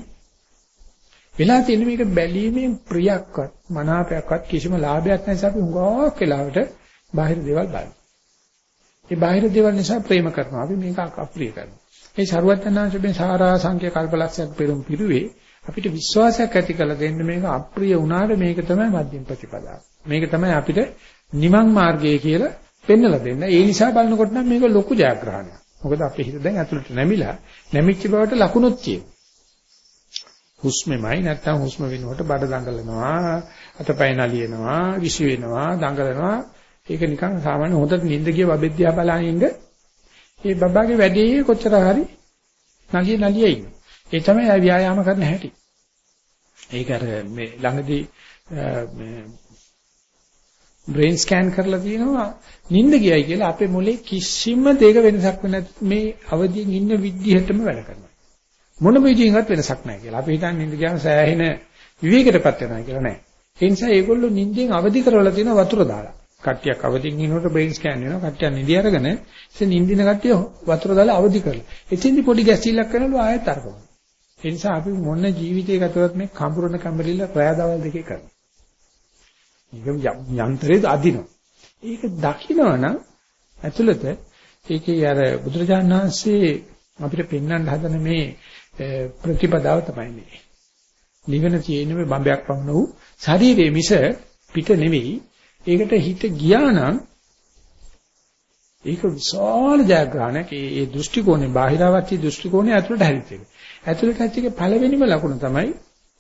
වෙලා තියෙන මේක බැලීමෙන් ප්‍රියක්වත් මනාපයක්වත් කිසිම ලාභයක් නැසෙ අපි හුඟක් වෙලාවට බාහිර දේවල් බලනවා. ඒ බාහිර දේවල් නිසා ප්‍රේම කරනවා. අපි මේක අප්‍රිය කරනවා. මේ ਸਰුවත්නාංශයෙන් සාරා සංඛ්‍ය කල්පලක්ෂයක් පෙරම් පිරුවේ අපිට විශ්වාසයක් ඇති කරලා දෙන්න මේක අප්‍රිය වුණාට මේක තමයි මධ්‍යම ප්‍රතිපදාව. මේක තමයි අපිට නිමං මාර්ගය කියලා පෙන්වලා දෙන්න. ඒ නිසා බලනකොට නම් මේක ලොකු ජයග්‍රහණයක්. මොකද අපේ හිත දැන් ඇතුළට නැමිලා නැමිච්ච බවට ලකුණුත් තියෙනවා. හුස්මෙමයි නැත්තම් හුස්ම වෙනකොට බඩ දඟලනවා, අතපය නලියනවා, විශ් වෙනවා, දඟලනවා. ඒක නිකන් සාමාන්‍ය හොඳට නිින්ද ගිය බබෙද්දියා බලන ඉන්න ඒ බබාගේ වැඩේ කොච්චර හරි නලිය නලිය ඉන්න. ඒ තමයි ව්‍යායාම කරන හැටි. ඒක අර මේ ළඟදී මේ බ්‍රේන් ස්කෑන් කරලා තියෙනවා නිින්ද ගියයි කියලා අපේ මොලේ කිසිම දෙයක වෙනසක් නැත් මේ අවදියෙන් ඉන්න විදිහටම වැඩ කරනවා. මොන විදිහකින්වත් වෙනසක් නැහැ කියලා. අපි හිතන්නේ නිින්ද ගියාම සෑහෙන විවේකයටපත් වෙනවා කියලා නෑ. ඒ නිසා ඒගොල්ලෝ නිින්දෙන් අවදි කරවලා තියෙන වතුර දාලා. කට්ටියක් අවදිින් ඉන්නකොට බ්‍රේන් ස්කෑන් වෙනවා. කට්ටියක් නිදි අරගෙන ඉතින් නිින්දින කට්ටිය වතුර දාලා අවදි කරලා. එතින්දි පොඩි ගැසිල්ලක් කරනලු ආයෙත් අරපුවා. ඒ නිසා අපි මොන ජීවිතයක ගතවත් මේ කඹරන කම්බරිල්ල රෑ දවල් දෙකේ කරනවා. මේක යන්ත්‍රයේ අදිනවා. ඒක දකින්නවනම් ඇතුළත ඒකේ අර බුදුරජාණන් වහන්සේ අපිට පෙන්වන්න හදන මේ ප්‍රතිපදාව තමයි මේ. නිවන තියෙන මේ බම්බයක් පමණ වූ ශරීරයේ මිස පිට නෙවෙයි. ඒකට හිත ගියා නම් ඒක විශාල ජයග්‍රහණයක්. ඒ දෘෂ්ටි කෝණේ බාහිරවත්ති දෘෂ්ටි කෝණේ ඇතුළට හැරිත් එක. ඇතුළට හැරිත් එකේ පළවෙනිම ලකුණ තමයි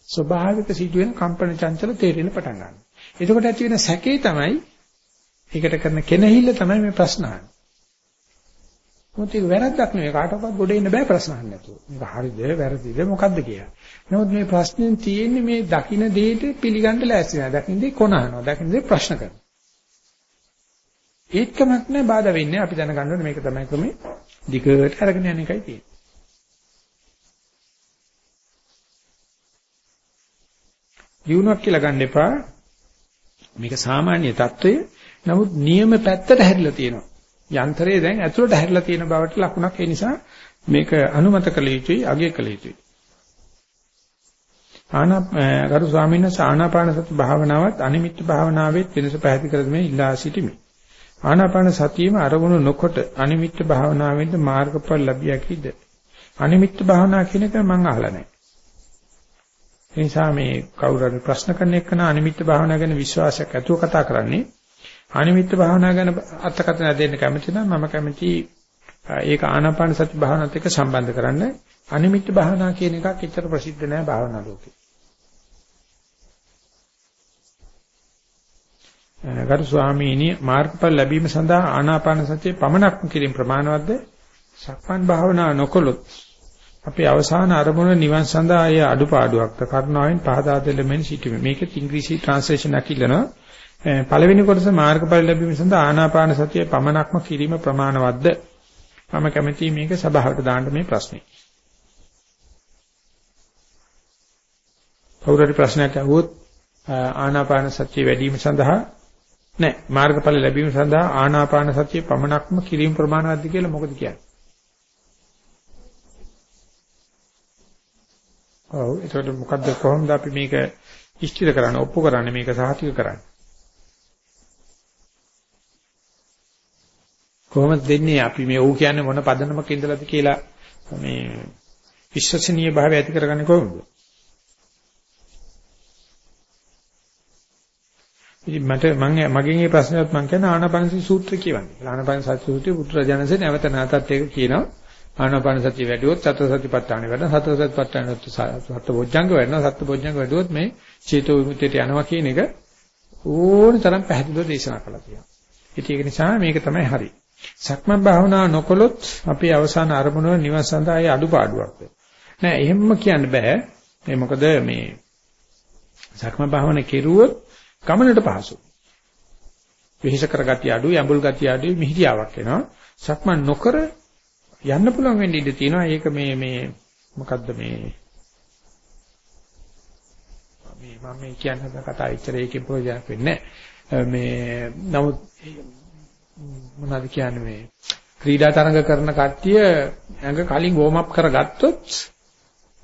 ස්වභාවික සිදුවෙන කම්පන චංචල තේරෙන පටන් ගන්න. එතකොට ඇති වෙන සැකේ තමයි ඒකට කරන කෙනහිල්ල තමයි මේ ප්‍රශ්න අහන්නේ. මොකද ඒක වැරද්දක් නෙවෙයි කාටවත් ගොඩ එන්න බෑ ප්‍රශ්න අහන්න නැතුව. මේක හරිද වැරදිද මොකද්ද කියලා. නමුත් මේ ප්‍රශ්නෙන් තියෙන්නේ මේ දකින්න දෙයට පිළිගන්න ලෑස්ති නැහැ. දකින්න දෙය කොනහනවා. දකින්න දෙය ප්‍රශ්න කරනවා. ඒත්කමක් නැහැ බාධා වෙන්නේ. අපි දැනගන්න ඕනේ මේක තමයි ක්‍රමේ දිගට අරගෙන යන එකයි තියෙන්නේ. දිනුවක් කියලා ගන්න එපා. මේක සාමාන්‍ය தত্ত্বය. නමුත් නියම පැත්තට හැරිලා තියෙනවා. යන්ත්‍රය දැන් ඇතුළට හැරිලා තියෙන බවට ලකුණක්. ඒ නිසා මේක අනුමත කළ යුතුයි, අගය කළ යුතුයි. ආනා ගරු ස්වාමීන් වහන්සේ ආනාපාන සති භාවනාවත් අනිමිත් භාවනාවෙත් වෙනස පැහැදිලි කර දෙමින් ඉල්ලා සිටිමි. ආනාපාන සතියෙම අරමුණු නොකොට අනිමිත් භාවනාවෙන්ද මාර්ගඵල ලැබිය හැකිද? අනිමිත් භාවනා කියන එක මම අහලා නැහැ. ඒ නිසා මේ කවුරු හරි ප්‍රශ්න කරන එක්කන අනිමිත්ත භාවනා ගැන විශ්වාසයක් ඇතුව කතා කරන්නේ අනිමිත්ත භාවනා ගැන අර්ථකථන දෙන්න කැමති නම් මම කැමති ඒක ආනාපාන සති භාවනාවත් එක්ක සම්බන්ධ කරන්න අනිමිත්ත භාවනා කියන එකක් එච්චර ප්‍රසිද්ධ නෑ භාවනා ලෝකේ. ගරු ස්වාමීනි මාර්ගඵල ලැබීම සඳහා ආනාපාන සතිය පමණක්ම කිරීම ප්‍රමාණවත්ද? සක්මන් භාවනා නොකළොත් අපේ අවසාන අරමුණ නිවන් සඳහා අය අඩුපාඩුවක්ද කරුණාවෙන් පහදා දෙලෙමින් සිටිමි. මේක ඉංග්‍රීසි ට්‍රාන්ස්ලේෂන් එකක් ඉල්ලනවා. පළවෙනි කොටස මාර්ගඵල ලැබීම සඳහා ආනාපාන සතිය පමණක්ම කිරීම ප්‍රමාණවත්ද? මම කැමැති මේක සභාවට දාන්න මේ ප්‍රශ්නේ. කවුරුහරි ප්‍රශ්නයක් අහුවොත් ආනාපාන සතිය වැඩි වීම සඳහා නෑ මාර්ගඵල ලැබීම සඳහා ආනාපාන සතිය පමණක්ම කිරීම ප්‍රමාණවත්ද කියලා මොකද කියන්නේ? ඔව් ඒකට මොකද්ද කොහොමද අපි මේක ඉෂ්ටිර කරන්නේ ඔප්පු කරන්නේ මේක සාහිතික කරන්නේ? කොහොමද දෙන්නේ අපි මේ ඌ කියන්නේ මොන පදනමක ඉඳලාද කියලා මේ විශ්වසනීය භාවය ඇති කරගන්නේ කොහොමද? ඉතින් මට මම මගෙන් මේ ප්‍රශ්නයත් මම කියන ආනාපානසති සූත්‍රය කියවන්නේ. ආනාපානසති සූත්‍රයේ පුත්‍රජනසේ නැවත නැවතත් ඒක කියනවා. ආනාපාන සතිය වැඩිවොත් සතර සතිපට්ඨාන වැඩ සතර සතිපට්ඨානත් සත්‍ය බොජ්ජංග වැඩනවා සත්‍ය බොජ්ජංග වැඩුවොත් මේ චේතෝ විමුක්තියට යනවා කියන එක ඕන තරම් පැහැදිලිව දේශනා කළා කියනවා. ඉතින් ඒක නිසා මේක තමයි හරි. සක්මන් භාවනා නොකළොත් අපේ අවසාන අරමුණ නිවන් සඳහා ඒ අඩුපාඩුවක් නෑ එහෙම කියන්න බෑ ඒ මොකද මේ සක්මන් භාවනා කෙරුවොත් ගමනට පහසු විහිස කරගතිය අඩුයි අඹුල් ගතිය අඩුයි මිහිරියාවක් එනවා සක්මන් නොකර යන්න පුළුවන් වෙන්න ඉඩ තියෙනවා ඒක මේ මේ මොකද්ද මේ මේ මම මේ කියන කතාව ඉච්චර ඒකේ ප්‍රයෝජනක් වෙන්නේ මේ නමුත් මොනවද කියන්නේ මේ ක්‍රීඩා තරඟ කරන කට්ටිය ඇඟ කලින් වෝම් අප් කරගත්තොත්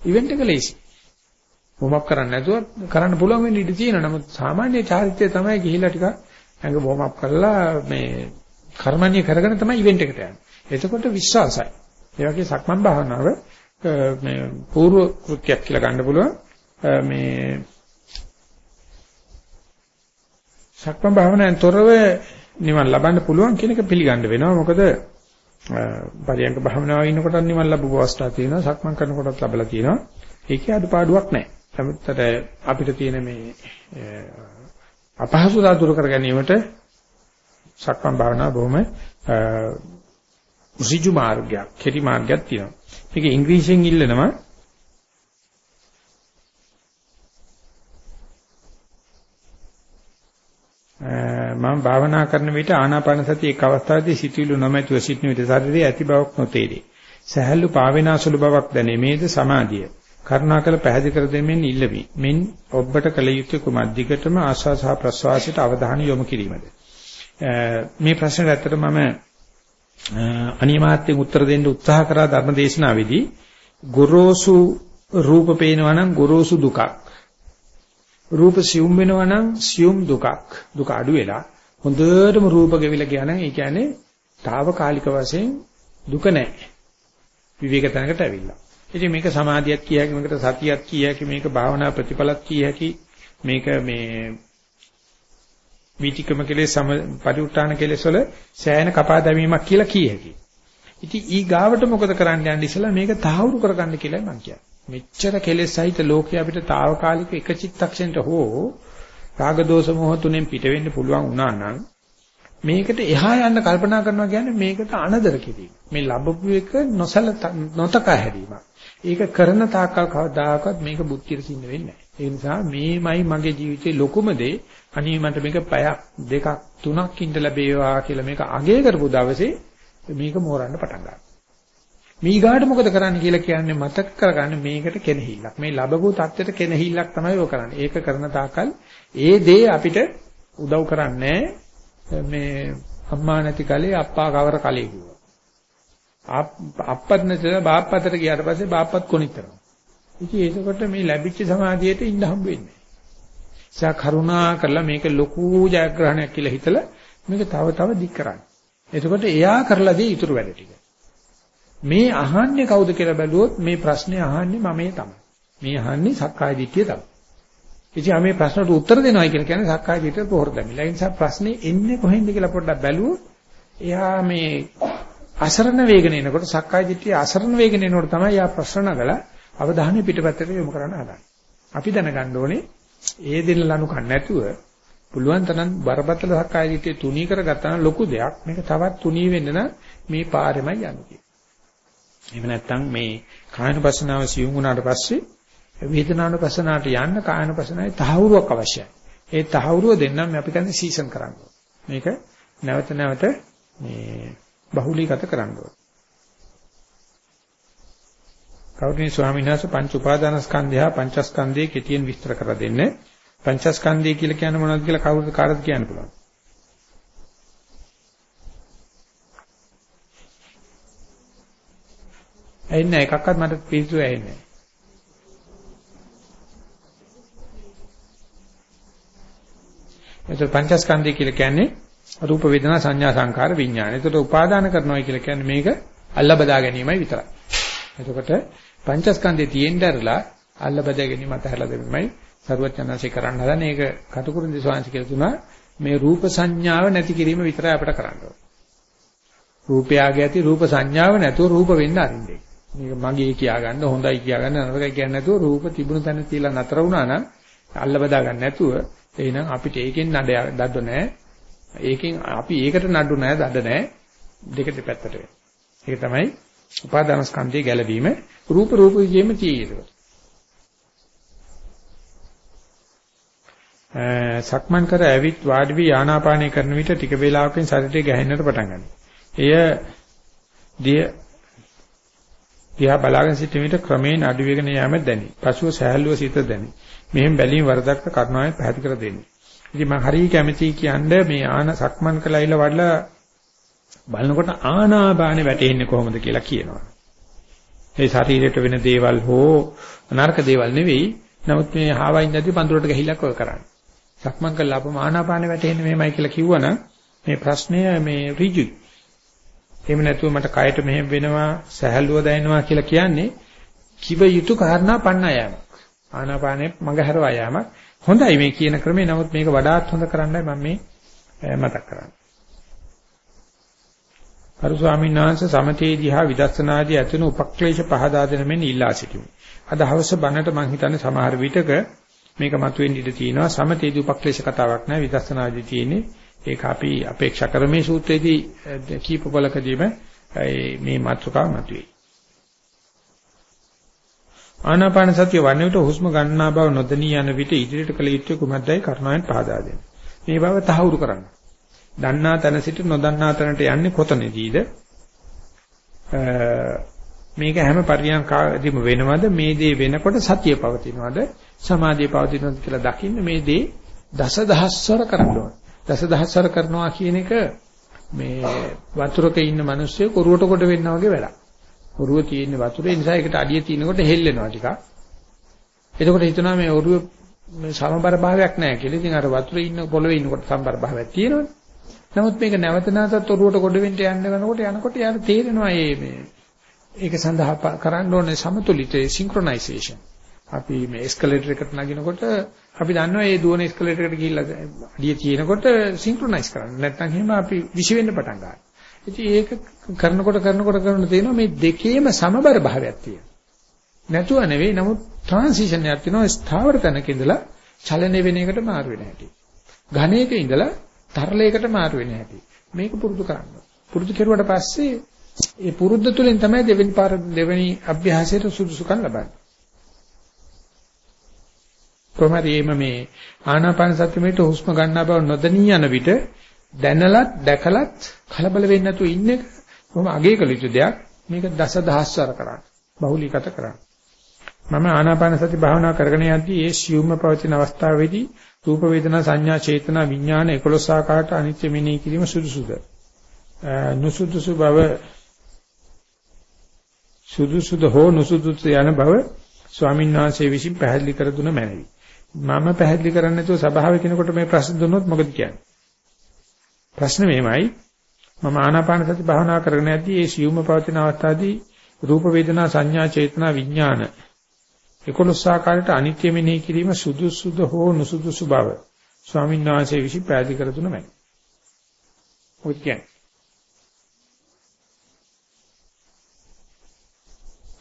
ඉවෙන්ට් එක ලේසි. වොමප් කරන්නේ නැතුව කරන්න පුළුවන් වෙන්න ඉඩ තියෙනවා. නමුත් සාමාන්‍ය චාරිත්‍රය තමයි ගිහිලා ටිකක් ඇඟ වොමප් කරලා මේ කර්මණීය කරගෙන තමයි ඉවෙන්ට් එකට යන්නේ. එතකොට විශ්වාසයි. ඒ වගේ සක්මන් භාවනාව මේ පූර්ව කෘත්‍යයක් කියලා ගන්න පුළුවන්. මේ සක්මන් භාවනාවෙන් තොරව නිවන් ලබන්න පුළුවන් කියන එක පිළිගන්න වෙනවා. මොකද පරියංග භාවනාවේ ඉන්නකොට නිවන් ලැබුව අවස්ථා තියෙනවා. සක්මන් කරනකොටත් ලැබලා තියෙනවා. ඒකේ අඩපාඩුවක් නැහැ. සමතර අපිට තියෙන මේ අපහසුතාව දුරු කර ගැනීමට සක්මන් භාවනාව බොහොම ඍජු මාර්ගයක්, කෙටි මාර්ගයක් තියෙනවා. මේක ඉංග්‍රීසියෙන් ඉල්ලනවා මම භාවනා කරන විට ආනාපාන සතිය එක් අවස්ථාවකදී සිතුවිලි නොමැතිව සිටින විට ශරීරයේ ඇති බවක් නොතේරේ. සහැල්ලු පාවෙනාසුළු බවක් දැනේ. මේද සමාධිය. කරුණාකර පැහැදිලි කර දෙමින් ඉල්ලමි. මින් ඔබට කල යුත්තේ කුමක් දිගටම ආස්වාද සහ ප්‍රස්වාසයට අවධානය යොමු කිරීමද? මේ ප්‍රශ්නෙට ඇත්තට මම අනිමාත්යෙන් උත්තර දෙන්න උත්සාහ කරා ධර්මදේශනාවේදී ගොරෝසු රූප පේනවා නම් ගොරෝසු දුකක්. රූප සියුම් වෙනවා නම් සියුම් දුකක්. දුක අඩු වෙලා හොඳටම රූප ගෙවිලා ගියා නම් ඒ කියන්නේ తాවකාලික වශයෙන් දුක නැහැ. විවේක තැනකට ඇවිල්ලා. ඉතින් මේක සමාධියක් කිය හැකි මේකට සතියක් කිය හැකි මේක භාවනා ප්‍රතිපලක් කිය හැකි මේක මේ වීතිකම කෙලෙස් සම පරිඋත්තාන කෙලෙස් වල සෑයන කපා දැමීමක් කියලා කිය හැකි. ඉතින් ඊ ගාවට මොකද කරන්න යන්නේ ඉස්සලා මේක තහවුරු කරගන්න කියලායි මම කියන්නේ. මෙච්චර කෙලෙස් සහිත ලෝකයේ අපිට తాවකාලික එක චිත්තක්ෂණයට හෝ රාග දෝෂ මොහ තුනෙන් පිට වෙන්න පුළුවන් වුණා නම් මේකට එහා යන්න කල්පනා කරනවා කියන්නේ මේකට අනදර කිරීම. මේ ලැබපු එක නොසල නොතකා හැරීමක්. ඒක කරන තාක්කල් කවදාකවත් මේක බුද්ධියට සින්න වෙන්නේ නැහැ. ඒ නිසා මේමයි මගේ ජීවිතේ ලොකුම දේ. අනේ මට මේක පැයක් දෙකක් තුනක් ඉඳ ලැබේවා කියලා මේක අගය කරපු දවසේ මේක මෝරන්න පටන් ගන්නවා. මීගාට මොකද කරන්න කියලා කියන්නේ මතක කරගන්න මේකට කෙනහිල්ලක්. මේ ලැබපු தත්ත්වයට කෙනහිල්ලක් තමයි ඔය කරන්නේ. ඒක කරන තාක්කල් ඒ දේ අපිට උදව් කරන්නේ මේ අම්මා නැති කලේ අප්පා කවර කලේ කිව්වා. අප්පත් නැතිලා බාප්පතට ගියාට පස්සේ බාප්පත් කොනිටනවා. ඉතින් ඒකකොට මේ ලැබිච්ච සමාධියට ඉන්න හම්බ වෙන්නේ. නිසා කරුණා කරලා මේක ලොකු ජයග්‍රහණයක් කියලා හිතලා මේක තව තව දික් කරන්න. එතකොට එයා කරලා දී ඉතුරු වැඩ ටික. මේ අහන්නේ කවුද කියලා බැලුවොත් මේ ප්‍රශ්නේ අහන්නේ මමේ තමයි. මේ අහන්නේ සක්කාය දිට්ඨිය තමයි. ඉතින් මේ ප්‍රශ්නට උත්තර දෙනවා කියලා කියන්නේ සක්කාය දිට්ඨිය පොහොර දැමිලා. ඒ නිසා ප්‍රශ්නේ එන්නේ කොහෙන්ද කියලා පොඩ්ඩක් බැලුවොත් එයා මේ අසරණ වේගන එනකොට සක්කාය දිට්ඨිය අසරණ වේගන එනකොට තමයි යා ප්‍රශ්න නගලා අවධානය පිටපැත්තට යොමු කරන්න හදන්නේ. අපි දැනගන්න ඕනේ ඒ දෙන්න ලනු කන්න නැතුව පුළුවන් තරම් බරපතල සක්කාය දිට්ඨිය තුනී කරගත්තා නම් ලොකු දෙයක්. මේක තවත් තුනී වෙන්න නම් මේ පාරෙමයි යන්නේ. එහෙම නැත්නම් මේ කායනුපස්සනාව සියුම් වුණාට පස්සේ වේදනානුපස්සනාවට යන්න කායනුපස්සනාවේ තහවුරුවක් අවශ්‍යයි. ඒ තහවුරුව දෙන්නම් අපි කියන්නේ සීසන් කරන්න. මේක නැවත නැවත මේ බහුලීගත කරන්න ඕනේ. කෞර්ණී ස්වාමීන් වහන්සේ පංච උපාදානස්කන්ධය පංචස්කන්ධයේ කෙටියෙන් විස්තර කර දෙන්නේ. පංචස්කන්ධය කියලා කියන්නේ මොනවද කියලා කවුරුද කාටද කියන්න පුළුවන්? ඇයින්නේ එකක්වත් මට පිළිතුරු ඇහෙන්නේ නැහැ. එතකොට පංචස්කන්ධය කියලා කියන්නේ රූප වේදනා සංඥා සංකාර විඥාන. එතකොට උපාදාන කරනවා කියලා කියන්නේ මේක අල්ලබදා ගැනීමයි විතරයි. එතකොට පංචස්කන්ධේ තියෙන්න ඇරලා අල්ලබදා ගැනීම අතහැරලා දෙන්නමයි සරුවචනanse කරන්න හදන්නේ. ඒක කටුකුරුන්දි ස්වාංශ කියලා තුනා මේ රූප සංඥාව නැති කිරීම විතරයි අපිට කරන්න ඕනේ. රූපයාගේ ඇති රූප සංඥාව නැතුව රූප වෙන්න අරින්නේ. මේක මගේ කියා ගන්න හොඳයි කියා ගන්න නරකයි කියන්නේ නැතුව රූප තිබුණු තැන තියලා නතර වුණා නම් අල්ලබදා ගන්න නැතුව එහෙනම් අපිට ඒකෙන් නඩ දඩ නැහැ. ඒකෙන් අපි ඒකට නඩු නැහැ, දඩ නැහැ. දෙක දෙපැත්තට වෙන. ඒක තමයි උපාදාන ස්කන්ධයේ ගැළවීම රූප රූප විජේම තියෙන්නේ. සක්මන් කර ඇවිත් වාඩි වී ආනාපානය කරන විට ටික වේලාවකින් ශරීරය ගැහෙන්නට පටන් ගන්නවා. එය දිය දිහා බලාගෙන සිටින විට ක්‍රමයෙන් අඩු වෙගෙන යාම දැනේ. පසුව සහැල්ලුව සිත දැනේ. මෙහෙම බැලීම වරදක්ක කරුණාවෙන් පැහැදිලි කර දෙන්නේ. ඉතින් මම හරිය කැමතියි කියන්නේ මේ ආන සක්මන් කළයිල වඩලා බලනකොට ආනාපානෙ වැටෙන්නේ කොහොමද කියලා කියනවා. ඒ ශරීරයට වෙන දේවල් හෝ අනර්ක දේවල් නෙවෙයි නමුත් මේ හාවයින් නැති පඳුරට ගහිලා කොය කරන්නේ. සක්මන් කළා අපම ආනාපානෙ වැටෙන්නේ මෙහෙමයි කියලා කිව්වනම් මේ ප්‍රශ්නය මේ ඍජුයි. එහෙම නැතුව මට කයට මෙහෙම වෙනවා සහැල්ලුව දැනෙනවා කියලා කියන්නේ කිව යුතු කාරණා පන්න යාමක්. ආනාපානෙ මග හැරවා යාමක්. හොඳයි මේ කියන ක්‍රමේ නමුත් මේක වඩාත් හොඳ කරන්නයි මම මේ මතක් කරන්නේ. අරු ස්වාමීන් වහන්සේ සමතේදී හා විදර්ශනාදී ඇතිවන උපක්ලේශ පහදා දෙන මෙන් ඉල්ලා සිටිමි. අද හවස බණට මම හිතන්නේ සමහර විටක මේක මතුවෙන්න ඉඩ තියෙනවා. සමතේදී උපක්ලේශ කතාවක් නෑ විදර්ශනාදී තියෙන්නේ. ඒක අපි අපේක්ෂා කරමේ සූත්‍රයේදී කීප පොලකදීම මේ මාතෘකාව මතුවේ. ආනාපාන සතිය වන්නේ විට හුස්ම ගන්නා බව නොදෙනී යන විට ඉදිරියට කළ යුත්තේ කුමක්දයි කරුණාවෙන් පහදා දෙන්න. මේ බව තහවුරු කරන්න. දන්නා තැන සිට නොදන්නා තැනට යන්නේ කොතනදීද? මේක හැම පරියන්කාදීම වෙනවද? මේ දේ වෙනකොට සතිය පවතිනවද? සමාධිය පවතිනවද කියලා දකින්න මේ දේ දසදහස්වර කරන්න ඕන. දසදහස්වර කරනවා කියන එක මේ වතුරක ඉන්න මිනිස්සු කොරුවට කොට වෙන්න වගේ වැඩක්. ඔරුව තියෙන වතුරේ නිසා ඒකට අඩිය තිනකොට හෙල්ලෙනවා ටිකක්. එතකොට හිතනවා මේ ඔරුව සමබර භාවයක් නැහැ කියලා. ඉතින් අර වතුරේ ඉන්න පොළවේ ඉන්නකොට සමබර භාවයක් තියෙනවනේ. නමුත් මේක නැවත නැවතත් ඔරුවට කොට වෙන්න යන්න යනකොට යනකොට යාර තේරෙනවා මේ මේ ඒක සඳහා කරන්න ඕනේ සමතුලිතේ සින්ක්‍රොනයිසේෂන්. අපි මේ එස්කලේටර් එකට නගිනකොට අපි දන්නවා මේ දුවන එස්කලේටර් එකට ගිහිල්ලා අඩිය තියෙනකොට සින්ක්‍රොනයිස් කරන්න. නැත්නම් එහෙම අපි විශ් වෙන්න පටන් ගන්නවා. ඉතින් ඒක කරනකොට කරනකොට කරන තේනවා මේ දෙකේම සමබර භාවයක් තියෙනවා. නැතුව නෙවෙයි නමුත් ට්‍රාන්සිෂන් එකක් තියෙනවා ස්ථාවර තැනක ඉඳලා චලනය වෙන එකට මාරු වෙන හැටි. ඝනයක ඉඳලා තරලයකට මාරු වෙන හැටි. මේක පුරුදු කරන්න. පුරුදු කෙරුවට පස්සේ ඒ පුරුද්ද තුළින් තමයි දෙවෙනි පාර දෙවෙනි අභ්‍යාසයට සුදුසුකම් ලබන්නේ. කොහොමද මේ ආනාපාන සතියේට හුස්ම ගන්නා බව නොදණී යන විට දැනලත් දැකලත් කලබල වෙන්නේ නැතුව ඉන්න එක කොහොම අගේ කළ යුතු දෙයක් මේක දසදහස්වර කරන්න බහුලීගත කරන්න මම ආනාපාන සති භාවනා කරගෙන යද්දී ඒ සියුම්ම පවතින අවස්ථාවේදී රූප වේදනා සංඥා චේතනා විඥාන 11 ආකාරයට අනිත්‍ය මෙනෙහි කිරීම සුදුසුද? නුසුදුසු බව සුදුසුද හෝ නුසුදුසු යන බව ස්වාමීන් වහන්සේ විසින් පැහැදිලි කර දුන මැනවි. මම පැහැදිලි කරන්නේ නැතුව සභාවේ කෙනෙකුට මේ ප්‍රශ්න දුන්නොත් මොකද කියන්නේ? ප්‍රශ්න මෙහෙමයි. මම ආනාපාන සති භාවනා කරගෙන යද්දී ඒ සියුම්ම පවතින අවස්ථාවේදී රූප වේදනා සංඥා චේතනා විඥාන 11 ආකාරයට අනිත්‍ය මෙනෙහි කිරීම සුදුසුද හෝ නුසුදුසු බව ස්වාමීන් වහන්සේ විසින් පැහැදිලි කර දුන මැයි. ඔය කියන්නේ.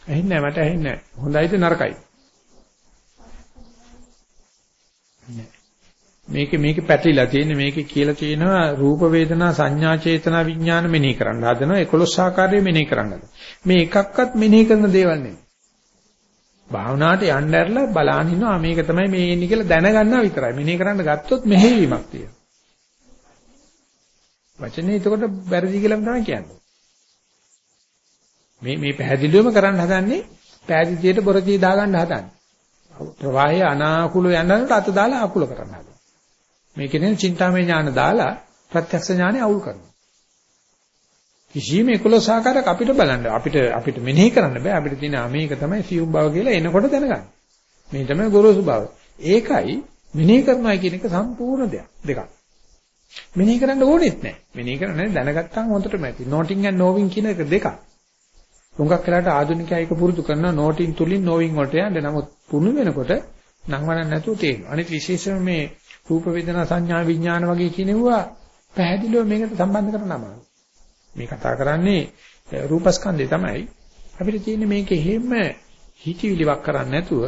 ඇහෙන්නේ මට ඇහෙන්නේ හොඳයිද නරකයි? මේකේ මේකේ පැටලිලා තියෙන්නේ මේකේ කියලා තියෙනවා රූප වේදනා සංඥා චේතනා විඥාන මෙනෙහි කරන්න හදනවා 11 ආකාරයේ මෙනෙහි කරන්න මේ එකක්වත් මෙනෙහි කරන දේවල් නෙමෙයි භාවනාවට යන්න ඇරලා බලන් ඉන්නවා මේක තමයි මේ එන්නේ කියලා දැනගන්නවා විතරයි. මෙනේ කරන්න ගත්තොත් මෙහෙවීමක් තියෙනවා. වචනේ එතකොට වැරදි කියලා තමයි කියන්නේ. මේ මේ පැහැදිලිවම කරන්න හදන්නේ පැහැදිලියට බොරදී දාගන්න හදන්නේ. ප්‍රවාහය අනාකූල යනකොට අත දාලා ආකූල කරන්න හදනවා. මේ කියන්නේ චින්තාමය ඥාන දාලා ප්‍රත්‍යක්ෂ ඥානෙ අවුල් කරනවා. කිසිම 11 ආකාරයක් අපිට බලන්න අපිට අපිට මෙනෙහි කරන්න බෑ අපිට තියෙන මේක තමයි සියුම් බව කියලා එනකොට දැනගන්න. මේ තමයි ගොරෝසු බව. ඒකයි මෙනෙහි කරනවා කියන එක සම්පූර්ණ දෙයක් දෙකක්. මෙනෙහි කරන්න ඕනෙත් නැහැ. මෙනෙහි කරන්නේ දැනගත්තාම හොඳටම ඇති. noting and knowing කියන එක දෙකක්. හුඟක් වෙලාට ආධුනිකයා ඒක පුරුදු කරනවා noting තුලින් knowing වලට යන්න. නමුත් පුහුණු වෙනකොට නම් වරන් නැතුව තේරෙනවා. අනිත් විශේෂයෙන්ම මේ රූප වේදනා සංඥා විඥාන වගේ කියනවා පැහැදිලිව මේකට සම්බන්ධ කරන්න අමාරුයි. මේ කතා කරන්නේ රූපස්කන්ධය තමයි. අපිට තියෙන්නේ මේකේ හැම හිතවිලිවක් කරන්නේ නැතුව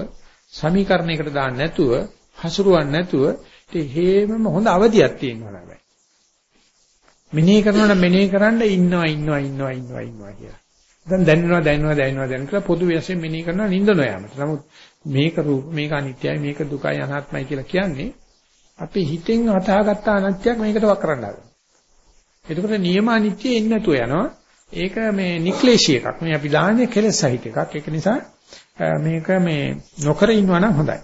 සමීකරණයකට දාන්න නැතුව හසුරුවන්නේ නැතුව ඒ හේමම හොඳ අවදියක් තියෙනවා නේද? මෙනෙහි කරනවා නම් මෙනෙහි කරන්න ඉන්නවා ඉන්නවා ඉන්නවා ඉන්නවා ඉන්නවා කියලා. දැන් දැනෙනවා දැනෙනවා දැනෙනවා දැනෙන කියලා පොදු වශයෙන් මෙනෙහි කරනවා නින්ද නොයෑමට. නමුත් මේක රූප මේක අනිත්‍යයි මේක දුකයි අනාත්මයි කියලා කියන්නේ අපි හිතෙන් අතහාගත්ත අනත්‍යයක් මේකට වක් කරන්න හදනවා. එතකොට නියම අනිත්‍ය එන්නේ නැතුව යනවා. ඒක මේ නික්ලේශී එකක්. මේ අපි දාන්නේ කෙලෙස් සහිත එකක්. ඒක නිසා මේක මේ නොකර ඉන්නවා නම් හොඳයි.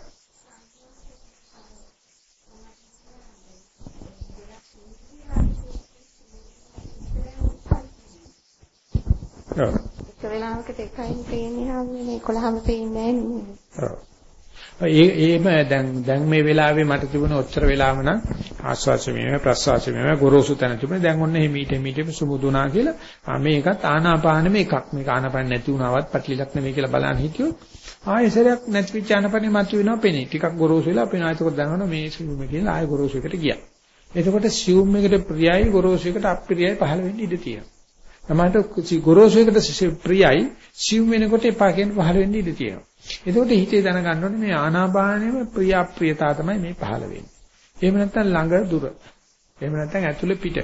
ඔව්. ඒක වෙලාවකට එකයි පේන්නේ හැම 11ම පේන්නේ නැහැ නේ. ඔව්. ඒ ඒම දැන් දැන් මේ වෙලාවේ මට තිබුණ ඔච්චර වෙලාව නම් ආස්වාස මෙහෙම ප්‍රස්වාස මෙහෙම ගොරෝසු තැන තිබුණේ. දැන් ඔන්න හිමීට හිමීට සුමුදුනා කියලා ආ මේකත් ආනාපානෙම එකක්. මේක ආනාපාන නැති වුණාවත් පැටලිලක් නෙවෙයි කියලා බලන්න හිටියොත් ආයෙසරයක් නැති වෙච්ච ආනාපානෙ මත වෙනවා පෙනේ. ටිකක් ගොරෝසු වෙලා පෙනවා. එතකොට දැනනවා මේ සිවුම කියලා ආයෙ ගොරෝසු එකට ගියා. එතකොට සිවුම් එකට ප්‍රියයි ගොරෝසු එකට අප්‍රියයි පහළ වෙන්න ඉඩ තියෙනවා. තමයි ගොරෝසු එකට ප්‍රියයි සිවුම් වෙනකොට එපා කියන පහළ වෙන්න ඉඩ තියෙනවා. එතකොට හිතේ දැනගන්න ඕනේ මේ ආනාපානෙම ප්‍රිය අප්‍රියතා තමයි මේ පහළ වෙන්නේ. එහෙම නැත්නම් ළඟ දුර. එහෙම නැත්නම් ඇතුළේ පිට.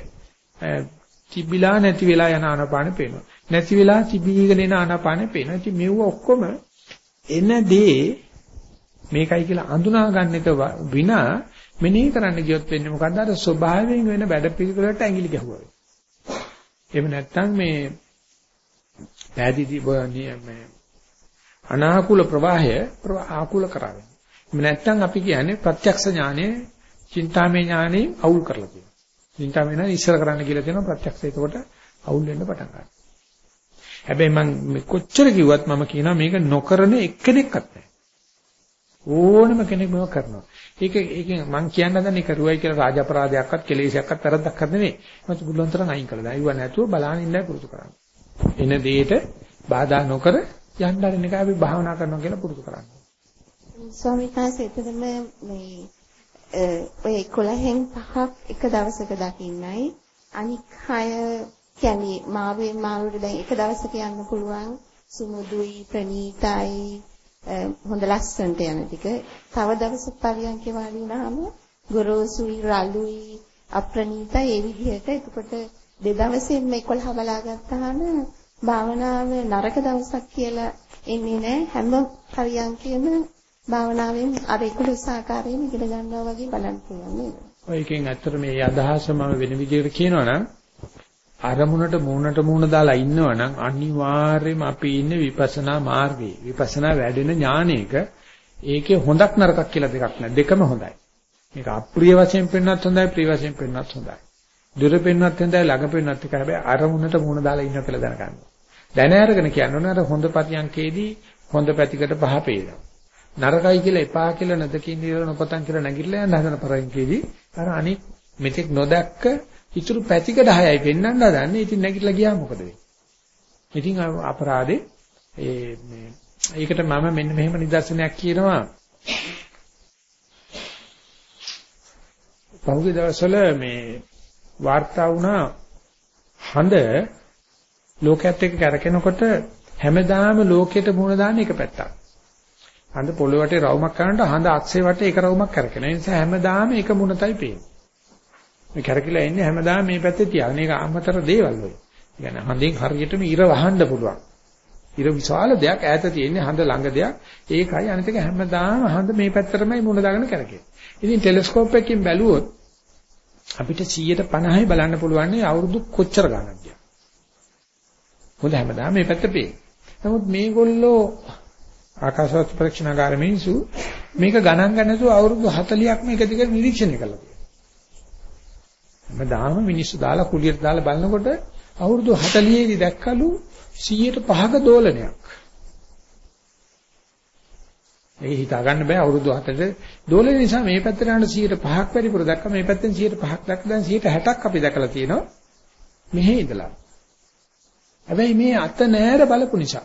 තිබිලා නැති වෙලා යන ආනාපානෙ පේනවා. නැති වෙලා තිබීගෙන එන ආනාපානෙ පේනවා. ඉතින් මෙව ඔක්කොම එන දේ මේකයි කියලා අඳුනා ගන්න එක විනා මෙනෙහි කරන්න ගියොත් වෙන්නේ මොකද්ද? අර ස්වභාවයෙන් වෙන වැඩ පිළිවෙලට ඇඟිලි ගැහුවා. එහෙම නැත්නම් මේ පෑදීදී මේ අනාකූල ප්‍රවාහය ආකූල කරාවෙන. එහෙම නැත්නම් අපි කියන්නේ ප්‍රත්‍යක්ෂ ඥානෙ, චින්තාමය ඥානෙ අවුල් කරලා තියෙනවා. චින්තාමය ඥානෙ ඉස්සර කරන්න කියලා තියෙනවා ප්‍රත්‍යක්ෂ ඒකට අවුල් වෙන්න පටන් ගන්නවා. හැබැයි මම කොච්චර කිව්වත් මම කියනවා මේක නොකරන එක්කෙනෙක්වත් නැහැ. ඕනම කෙනෙක් මේක කරනවා. ඒක ඒකෙන් මම කියන්න හදන්නේ කරුවයි කියලා රාජ අපරාධයක්වත් කෙලෙසයක්වත් වැරද්දක්වත් නෙමෙයි. මම බුදුන් තරම් අයින් කළා. ඒව නැතුව බලන්න ඉන්නයි පුරුදු කරන්නේ. එන දෙයට බාධා නොකර යන්න හරින එක අපි භාවනා කරනවා කියලා පුරුදු කරන්නේ. ස්වාමීන් වහන්සේ එතනම මේ ඔය 11න් පහක් එක දවසක දකින්නයි. අනික් 6 කියන්නේ මාවේ මාළුට දැන් එක දවසක යන්න පුළුවන්. සුමුදුයි ප්‍රණීතයි හොඳ ලස්සනට යන ටික. තව දවසක් පරියන්කේ වාඩි වුණාම ගොරෝසුයි රළුයි අප්‍රණීතයි ඒ විදිහට. එතකොට දෙදවසෙන් මේ 11 බලා ගත්තාම භාවනාව නරක දවසක් කියලා එන්නේ නැහැ හැම පරියන්කෙම භාවනාවෙන් අර 11 ආකාරයෙන් ඉගෙන ගන්නවා වගේ බලන්න පුළුවන් නේද? ඔය එකෙන් ඇත්තට මේ අදහස මම වෙන විදිහට කියනවා නම් අරමුණට මූණට මූණ දාලා ඉන්නවනම් අනිවාර්යයෙන්ම අපි ඉන්නේ විපස්සනා මාර්ගයේ. විපස්සනා වැඩෙන ඥානයක ඒකේ හොඳක් නරකක් කියලා දෙකක් නෑ. දෙකම හොඳයි. මේක අප්‍රිය වශයෙන් පෙන්වන්නත් හොඳයි, ප්‍රිය වශයෙන් පෙන්වන්නත් හොඳයි. දුර පෙන්වන්නත් හොඳයි, ළඟ පෙන්වන්නත් එක හැබැයි අරමුණට මූණ දාලා ඉන්නවා කියලා දැනගන්න. දැන අරගෙන කියන්නේ අර හොඳ පතියන්කේදී හොඳ පැතිකට පහ පේනවා. නරකයි කියලා එපා කියලා නැදකින් දිර නොපතන් කියලා නැගිටලා යන හදන පරිංකේදී අර අනිත් මෙතෙක් නොදැක්ක ඉතුරු පැතිකඩ හයයි පෙන්වන්න හදන්නේ. ඉතින් නැගිටලා ගියා මොකද වෙන්නේ? ඉතින් අපරාධේ ඒ මේ ඒකට මම මෙන්න මෙහෙම නිදර්ශනයක් කියනවා. පහුගිය දවස්වල මේ වාර්තා වුණා හඳ ලෝකයේත් එක්ක කරකිනකොට හැමදාම ලෝකයට මුණ දාන එක පැත්තක්. හඳ පොළොව වටේ රවුමක් කරනකොට හඳ අක්ෂේ වටේ එක රවුමක් කරකින. ඒ නිසා හැමදාම එක මුණතයි පේන්නේ. මේ කරකිලා ඉන්නේ හැමදාම මේ පැත්තේ තියාගෙන ඒක අමතර දේවල් වල. يعني හඳෙන් හරියටම ඉර වහන්න පුළුවන්. ඉර විශාල දෙයක් ඈත තියෙන්නේ හඳ ළඟ දෙයක්. ඒකයි අනිත් එක හැමදාම හඳ මේ පැත්තටමයි මුණ දාගෙන කරකෙන්නේ. ඉතින් ටෙලස්කෝප් එකකින් බැලුවොත් අපිට 150යි බලන්න පුළුවන් අවුරුදු කොච්චර ගණන්ද මොකද හැමදාම මේ පැත්ත පේන. නමුත් මේගොල්ලෝ ආකාශවත් පරීක්ෂණාගාර මිනිස්සු මේක ගණන් ගන්න නැතුව අවුරුදු 40ක් මේක දිගට නිරීක්ෂණය කළා. හැමදාම මිනිස්සු දාලා කුලියට දාලා බලනකොට අවුරුදු 40 දී දැක්කලු 105ක දෝලනයක්. ඒ හිතා ගන්න බෑ අවුරුදු 7ට දෝලන නිසා මේ පැත්තට යන 105ක් වැඩිපුර දැක්ක මේ පැත්තෙන් 105ක් දැක්ක දැන් 160ක් අපි දැකලා තියෙනවා මෙහි ඉඳලා හැබැයි මේ අත නෑර බලපු නිසා.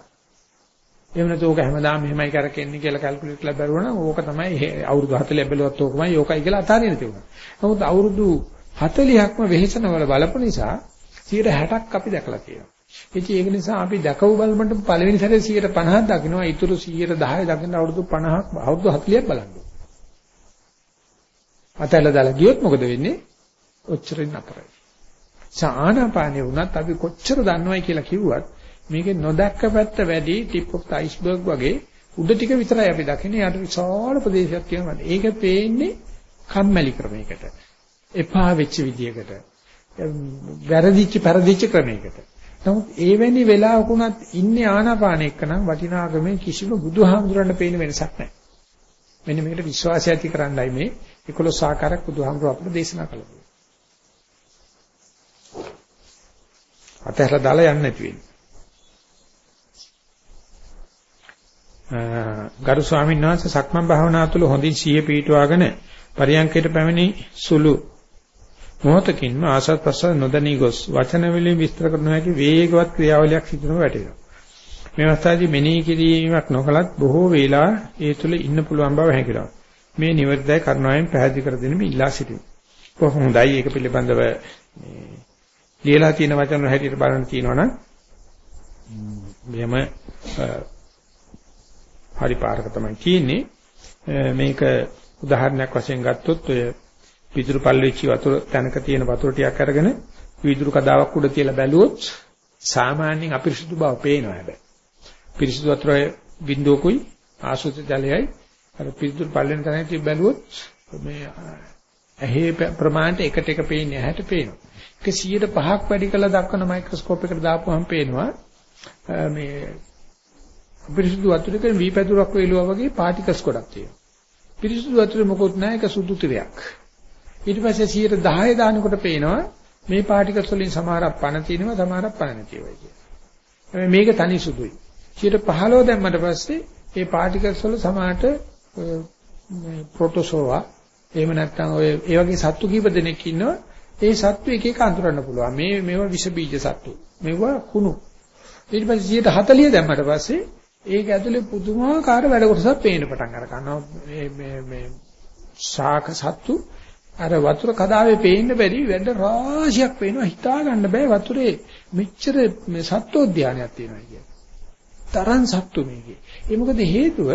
එහෙම නැත්නම් ඕක හැමදාම මෙහෙමයි කරකෙන්නේ කියලා කැල්කියුලේට් කරලා බැලුවා නම් ඕක තමයි අවුරුදු 40 බැලුවත් ඕකමයි ඕකයි කියලා අතාරින්න තිබුණා. නමුත් අවුරුදු 40ක්ම වෙහෙසන වල බලපු නිසා 60ක් අපි දැකලා තියෙනවා. ඉතින් ඒක නිසා අපි දැකව බලමට පළවෙනි සැරේ 150ක් දකින්නවා. ඊටු 110 දකින්න අවුරුදු 50ක් අවුරුදු 40ක් බලන්න. අතල දාලා ගියොත් මොකද වෙන්නේ? ඔච්චරින් අතරයි. ආනාපානිය වුණත් අපි කොච්චර දන්නවයි කියලා කිව්වත් මේකේ නොදැක්ක පැත්ත වැඩි ටිප් ඔෆ් ද අයිස්බර්ග් වගේ උඩ ටික විතරයි අපි දකින්නේ යට විශාල ප්‍රදේශයක් තියෙනවා. ඒක පේන්නේ කම්මැලි ක්‍රමයකට. එපා වෙච්ච විදියකට. වැරදිච්ච පෙරදිච්ච ක්‍රමයකට. නමුත් ඒවැනි වෙලාවක උනත් ඉන්නේ ආනාපාන එක්කනම් වටිනාකමේ කිසිම බුදුහාමුදුරන්ට පේන වෙනසක් නැහැ. මෙන්න මේකට විශ්වාසය ඇති කරන්නයි මේ 11 ආකාරයක් බුදුහාමුදුර අපිට දේශනා කළේ. අතහැරලා දාලා යන්න නැති වෙන්නේ. ගරු ස්වාමීන් වහන්සේ සක්මන් භාවනාව තුළ හොඳින් සිහිය පිටුවාගෙන පරියන්කයට පැමිණි සුළු මොහොතකින්ම ආසත් ප්‍රසන්න නොදැනී ගොස් වචන වලින් විස්තර කරන හැකි වේගවත් ක්‍රියාවලියක් සිදුනව වැටෙනවා. මේ අවස්ථාවේදී මෙනෙහි කිරීමක් නොකලත් බොහෝ වේලා ඒ තුළ ඉන්න පුළුවන් බව හැඟෙනවා. මේ නිවර්දය කරුණාවෙන් පැහැදිලි කර දෙන්න මේ ඉල්ලා සිටිනවා. කොහොමදයි ඒක පිළිබඳව මේ ලියලා තියෙන වචන හැටියට බලන්න තියෙනවනම් මෙයම හරි පාරක තමයි තියෙන්නේ. මේක උදාහරණයක් වශයෙන් ගත්තොත් ඔය විදුරු පල්ලෙච්චි වතුර තැනක තියෙන වතුර ටිකක් අරගෙන විදුරු කදාවක් උඩ තියලා බැලුවොත් සාමාන්‍යයෙන් අපිරිසුදු බව පේනවා හැබැයි. පිරිසුදු වතුරේ බින්දුවකුයි ආසුත ජලයයි අර පිරිසුදු පල්ලෙන් තැනක තිය බැලුවොත් මේ ඇහි ප්‍රමාණයට එකට එක පේන්නේ ඇහැට පේනවා. ඒක 105ක් වැඩි කළා දක්වන මයික්‍රොස්කෝප් එකට දාපුවම පේනවා මේ පිරිසුදු වතුරක වී පැදුරක් වේලුවා වගේ පාටිකල්ස් ගොඩක් තියෙනවා. පිරිසුදු වතුරේ මොකොත් නැහැ ඒක සුදු තිරයක්. ඊට පස්සේ 110 දානකොට පේනවා මේ පාටිකල්ස් වලින් සමහරක් පණ තියෙනවා සමහරක් පණ නැතිවයි කියලා. මේක තනි සුදුයි. 115 දැම්මට පස්සේ මේ පාටිකල්ස් වල සමහරට ප්‍රොටෝසෝවා එහෙම නැත්නම් ඔය ඒ වගේ සත්තු කීප දෙනෙක් ඉන්නවා. ඒ සත්තු එක එක අඳුරන්න පුළුවන්. මේ මේවා විස බීජ සත්තු. මේවා කුණු. ඊට පස්සේ 140 දැම්මට පස්සේ ඒක ඇතුලේ පුදුමාකාර වැඩ කොටසක් පේන්න පටන් අර ගන්නවා. මේ මේ මේ ශාක සත්තු අර වතුර කදාවේ පේන්න බැරි වැඩ රාශියක් පේනවා හිතා ගන්න බෑ වතුරේ මෙච්චර මේ සත්වෝද්‍යානයක් තියෙනවා කියන්නේ. තරම් සත්තු මේකේ. ඒ මොකද හේතුව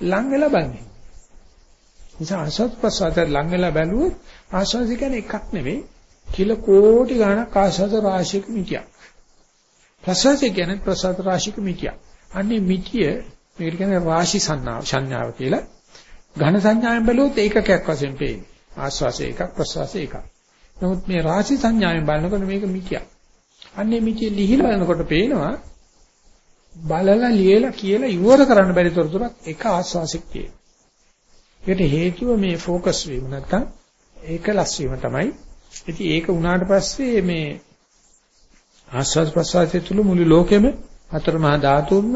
ලං වෙලා බලන්නේ. නිසා ආස්වාද ප්‍රසආද ලං වෙලා බැලුවොත් ආස්වාද කියන්නේ එකක් නෙවෙයි කිල කෝටි ගණක් ආස්වාද රාශියක මිටියක්. ප්‍රසආද කියන්නේ ප්‍රසආද රාශියක මිටියක්. අන්නේ මිටිය මේකට කියන්නේ රාශි සංඥාව සංඥාව කියලා. ඝන සංඥාවෙන් බැලුවොත් ඒකකයක් වශයෙන් පේන්නේ. ආස්වාසය එකක් ප්‍රස්වාසය එකක්. නමුත් මේ රාශි සංඥාවෙන් බලනකොට මේක මිකියක්. අන්නේ මිකිය ලිහිලා බලනකොට පේනවා බලලා ලියලා කියලා ඉවර කරන්න බැරි තොරතුරක් එක ආස්වාසයක් තියෙනවා. ඒකට හේතුව මේ ફોකස් වීම නැත්තම් ඒකලස් වීම තමයි. ඉතින් ඒක උනාට පස්සේ මේ ආස්වාද ප්‍රසආතය තුළු මුළු ලෝකෙම හතර මහා ධාතුන්ම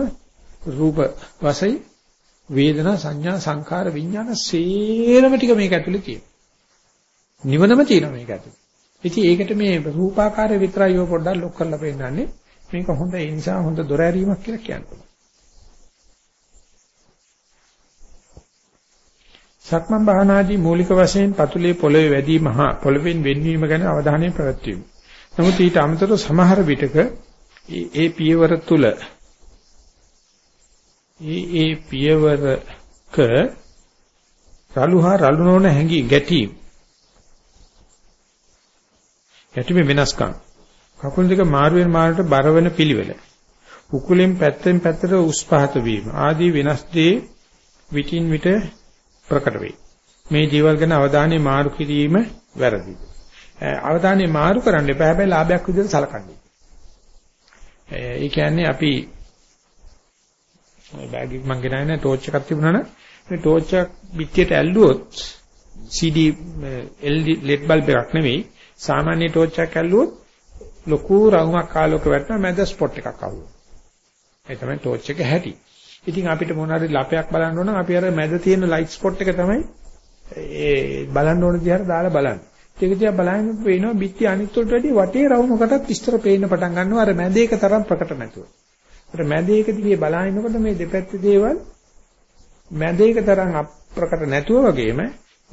රූප වශයෙන් වේදනා සංඥා සංකාර විඥාන සේරම ටික මේක ඇතුලේ තියෙනවා. නිවනම තියෙනවා මේක ඇතුලේ. ඉතින් ඒකට මේ රූපාකාරය විතරයි ඔය පොඩ්ඩක් ලොක් කරලා පෙන්නන්නේ. මේක හොඳ ඒ නිසා හොඳ දොර ඇරීමක් කියලා කියනවා. සක්මන් භාවනාදී මූලික වශයෙන් පතුලේ පොළවේ වැදීම හා පොළවෙන් වෙන්වීම ගැන අවධානය පැවැත්වීම. නමුත් ඊට අමතරව සමහර විටක ඒ පියවර තුල ඒ ඒ පියවරක රළුහා රළු නොවන හැඟි ගැටීම් ගැටීමේ වෙනස්කම් කකුල් දෙක මාරුවෙන් මාරුවට බරවන පිළිවෙල. උකුලෙන් පැත්තෙන් පැත්තට උස් පහත වීම. ආදී වෙනස් දේ විටින් විට ප්‍රකට වේ. මේ ජීවල් ගැන අවධානය මාරු කිරීම වැරදි. අවධානය මාරු කරන්න එපා. හැබැයි ලාභයක් විදිහට සලකන්න. ඒ කියන්නේ අපි බෑග් එක මං ගෙනාවේ ටෝච් එකක් තිබුණා නම් මේ ටෝච් එක පිටියට ඇල්ලුවොත් CD LED LED බල්බ් එකක් නෙවෙයි සාමාන්‍ය ටෝච් එකක් ඇල්ලුවොත් ලොකු රවුමක් ආලෝක වැටෙනවා මැද ස්පොට් එකක් අහුවෙනවා. ඒ තමයි ටෝච් එක හැටි. ඉතින් අපිට මොන හරි ලපයක් බලන්න ඕන අපි අර මැද තියෙන ලයිට් ස්පොට් එක තමයි ඒ බලන්න ඕන දිහාට දාලා බලන්නේ. ඒක දිහා බලනකොට පේනවා බිත්ති අනිත් වලට වැඩිය වටේ රවුමකටත් විස්තර පේන්න පටන් ගන්නවා අර මැද එක තරම් ප්‍රකට නැතුව. අර මැද එක දිගේ බලනකොට මේ දෙපැත්තේ දේවල් මැද එක තරම් අප්‍රකට නැතුව වගේම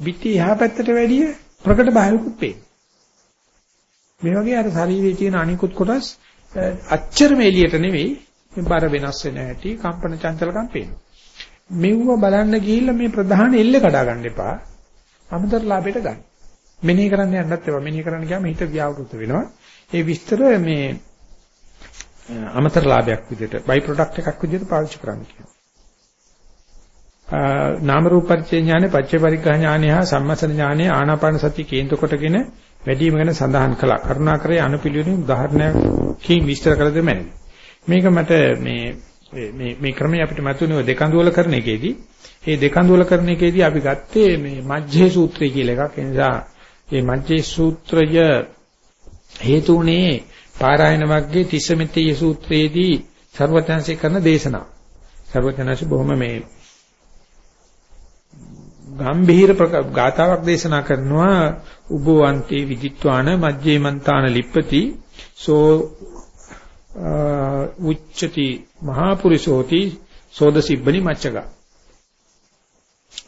බිත්ති එහා පැත්තට වැඩිය ප්‍රකට බාහිරකුත් පේනවා. මේ වගේ අර ශරීරයේ තියෙන අනිකුත් කොටස් අච්චරම එළියට නෙවෙයි මේ බර වෙනස් වෙන හැටි කම්පන චංචලකම් පේනවා. මෙව්ව බලන්න ගිහිල්ලා මේ ප්‍රධාන එල්ල කඩා ගන්න එපා. අමතර ලාභයට ගන්න. මෙනෙහි කරන්න යන්නත් එපා. මෙනෙහි කරන්න ගියාම හිත ව්‍යාවෘත වෙනවා. ඒ විස්තර මේ අමතර ලාභයක් විදිහට බයි ප්‍රොඩක්ට් එකක් විදිහට පාවිච්චි කරන්න කියනවා. නාම රූප පරිච්ඡේ ඥානෙ පච්චේ පරිග්‍රහ ඥානෙ හා සම්මසන ඥානෙ ආනාපාන සති කේන්ද්‍ර කොටගෙන වැඩිම ගැන සඳහන් කළා. කරුණාකරේ අනුපිළිවෙලින් උදාහරණයකින් විස්තර කළ දෙමැනවි. මේක මට මේ මේ මේ ක්‍රමය අපිට මතුනේ දෙකඳුවල කරන එකේදී මේ දෙකඳුවල කරන එකේදී අපි ගත්තේ මේ මජ්ජේ සූත්‍රය කියලා එකක්. ඒ නිසා මේ මජ්ජේ සූත්‍රය හේතුුනේ පාරායන වර්ගයේ තිස්සමිතේ සූත්‍රයේදී ਸਰවඥාන්සේ කරන දේශනාව. ਸਰවඥාන්සේ බොහොම මේ ගම්භීර ගාතාවක් දේශනා කරනවා උබවන්තේ විදිත්වාන මජ්ජේමන්තාන ලිප්පති සෝ උච්චති මහා පුරිසෝති සෝදසිබ්බනි මච්චක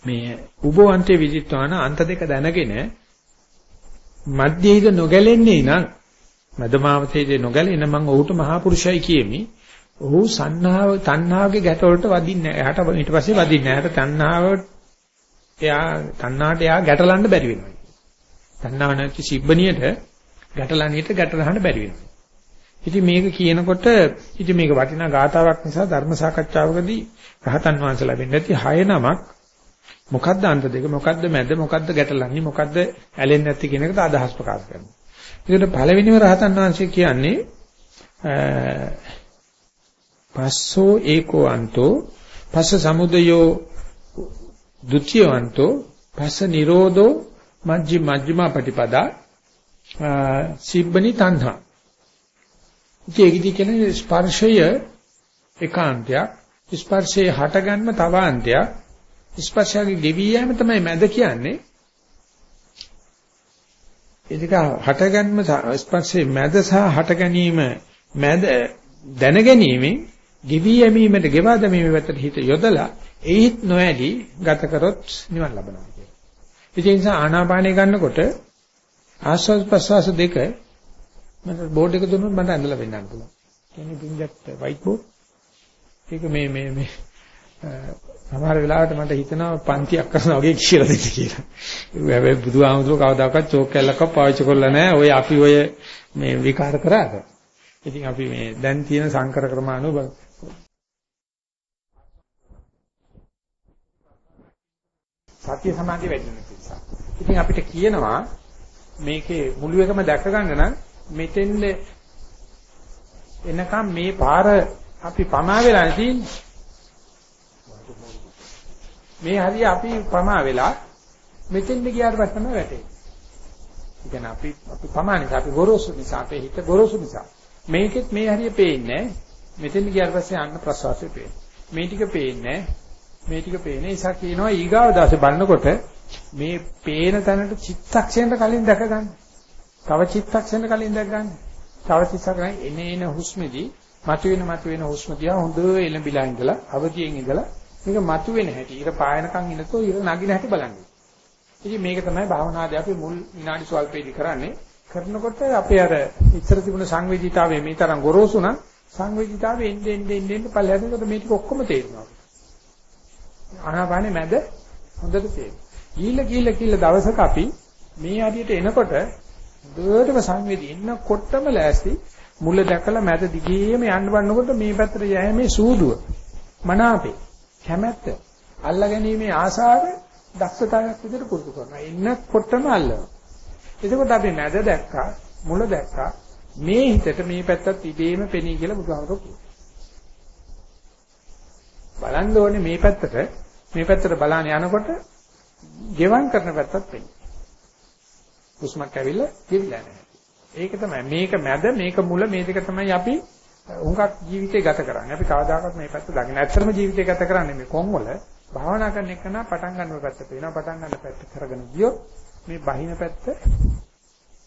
මේ උබවන්තේ විදිත්වාන අන්ත දෙක දැනගෙන මධ්‍යයිද නොගැලෙන්නේ නම් මදමාවතේදී නොගැලෙන මම ඔහුට මහා පුරුෂයි කියමි ඔහු සන්නාව තණ්හාවගේ ගැට වලට වදින්නේ නැහැ. එයාට ඊට පස්සේ වදින්නේ නැහැ. එයාට තණ්හාව එයා තණ්හාට එයා ගැටලන්න බැරි වෙනවා. තණ්හාව නැති සිබ්බනියට ගැටලන්නේට ගැටලහන්න බැරි වෙනවා. ඉතින් මේක කියනකොට ඉතින් මේක වටිනා ගාතාවක් නිසා ධර්ම සාකච්ඡාවකදී රහතන් වහන්සේ ලැබෙන්නේ නැති හය නමක් මොකද්ද අන්ත දෙක මොකද්ද මැද මොකද්ද ගැටලන්නේ මොකද්ද ඇලෙන්නේ නැති කියන එකට අදහස් ප්‍රකාශ කරනවා. ඒකට පළවෙනිම රහතන් වහන්සේ කියන්නේ පස්සෝ ඒකෝ අන්තෝ පස්ස සමුදයෝ ဒ ුතියවන්තෝ පස්ස නිරෝධෝ මජ්ජි මජ්ජිමා පටිපදා සිබ්බනි තණ්හා. ඒකෙදි කියන්නේ ස්පර්ශය ඒකාන්තයක් ස්පර්ශයේ හටගන්ම තවාන්තයක් ස්පර්ශයේ ගෙවි යෑම තමයි මැද කියන්නේ. ඒක හටගන්ම ස්පර්ශයේ මැද සහ හට ගැනීම මැද දැනගැනීමෙන් ගෙවි යැමීමට ගෙවා දැමීමේ පැත්තට හිත යොදලා ඒහිත් නොඇලී ගත කරොත් නිවන් ලබනවා කියන්නේ. ඒ නිසා ආනාපානය ගන්නකොට ආස්වාද ප්‍රසවාස දෙක මට බෝඩ් එක දුන්නොත් මට ඇඳලා පෙන්නන්න පුළුවන්. කියන්නේ බින්ජත් වයිට් බෝඩ්. ඒක මේ මේ මේ සමහර වෙලාවට මට හිතෙනවා පන්තියක් කරනවා වගේ කියලා දෙන්න කියලා. ඒක හැබැයි බුදුහාමුදුරුවෝ කවදාකවත් චෝක් කැල්ලක්ව පාවිච්චි කරලා නැහැ. ඔය අපි ඔය මේ විකාර කරාද. ඉතින් අපි මේ දැන් තියෙන සංකර ක්‍රම අනුව සතිය සමාධිය වැඩි වෙන නිසා. ඉතින් අපිට කියනවා මේකේ මුළු එකම දැක ගන්න නම් මෙතෙන්ද එනකම් මේ පාර අපි පමා වෙලා තියෙන්නේ. මේ හරිය අපි පමා වෙලා මෙතෙන්ද ගියාට පස්සේ තමයි වැටෙන්නේ. ඒ කියන්නේ අපි අපි පමා නිසා අපි ගොරෝසු නිසා අපේ හිත ගොරෝසු නිසා මේකෙත් මේ හරිය පේන්නේ මෙතෙන්ද ගියාට පස්සේ අන්න ප්‍රසවාසය පේන්නේ. මේ ටික පේන්නේ මේ ටික පේන්නේ නිසා කියනවා ඊගාව දාසේ බලනකොට මේ පේන තැනට චිත්තක්ෂණයට කලින් දැක ගන්න. තව චිත්තක්ෂණයට කලින් දැක ගන්න. තව චිත්තක්ෂණය එනේන හුස්මෙදී මතුවෙන මතුවෙන හුස්ම දිහා හොඳ එළඹිලා ඉඳලා අවදියෙන් ඉඳලා මේක මතුවෙන හැටි ඊට පායනකම් ඉනතෝ ඊට නගින හැටි බලන්න. ඉතින් මේක තමයි භාවනාදී අපි මුල් විනාඩි ස්වල්පේදී කරන්නේ. කරනකොට අපේ අර ඉතර තිබුණ සංවේදීතාවය මේ තරම් ගොරෝසු නම් සංවේදීතාවය එන්නේ එන්නේ එන්නේ පල්ලෙහාට මේ ටික ඔක්කොම තේරෙනවා. ආනාපානේ මැද හොඳට තේරෙනවා. ගිහිල්ලා ගිහිල්ලා ගිහිල්ලා දවසක අපි මේ හරියට එනකොට දුරටම සංවේදී ඉන්නකොටම ලෑස්ති මුල දැකලා මැද දිගේම යන්න බannකොට මේ පැත්තට යෑමේ සූදුව මනාපේ කැමැත්ත අල්ලගැනීමේ ආසාව දක්ෂතාවයක් විදිහට පුරුදු කරනවා. එන්නකොටම අල්ලනවා. එතකොට අපි මැද දැක්කා මුල දැක්කා මේ හිතට මේ පැත්තත් ඉබේම පෙනී කියලා බුදුහාමරෝ කියනවා. බලන්න ඕනේ මේ පැත්තට මේ පැත්තට බලන්න යනකොට ගෙවම් කරන පැත්තත් පෙනේ. හුස්මක් ඇවිල්ලා ගෙවිලා නැහැ. ඒක තමයි මේක මැද මේක මුල මේ දෙක තමයි අපි උඟක් ජීවිතේ ගත කරන්නේ. අපි කවදාකවත් මේ පැත්ත දකින්න. ඇත්තටම ජීවිතේ ගත කරන්නේ මේ කොන්වල භාවනා කරන එක නා පටන් ගන්න පැත්ත පේනවා. පටන් ගන්න පැත්ත කරගෙන ගියොත් මේ බහින පැත්ත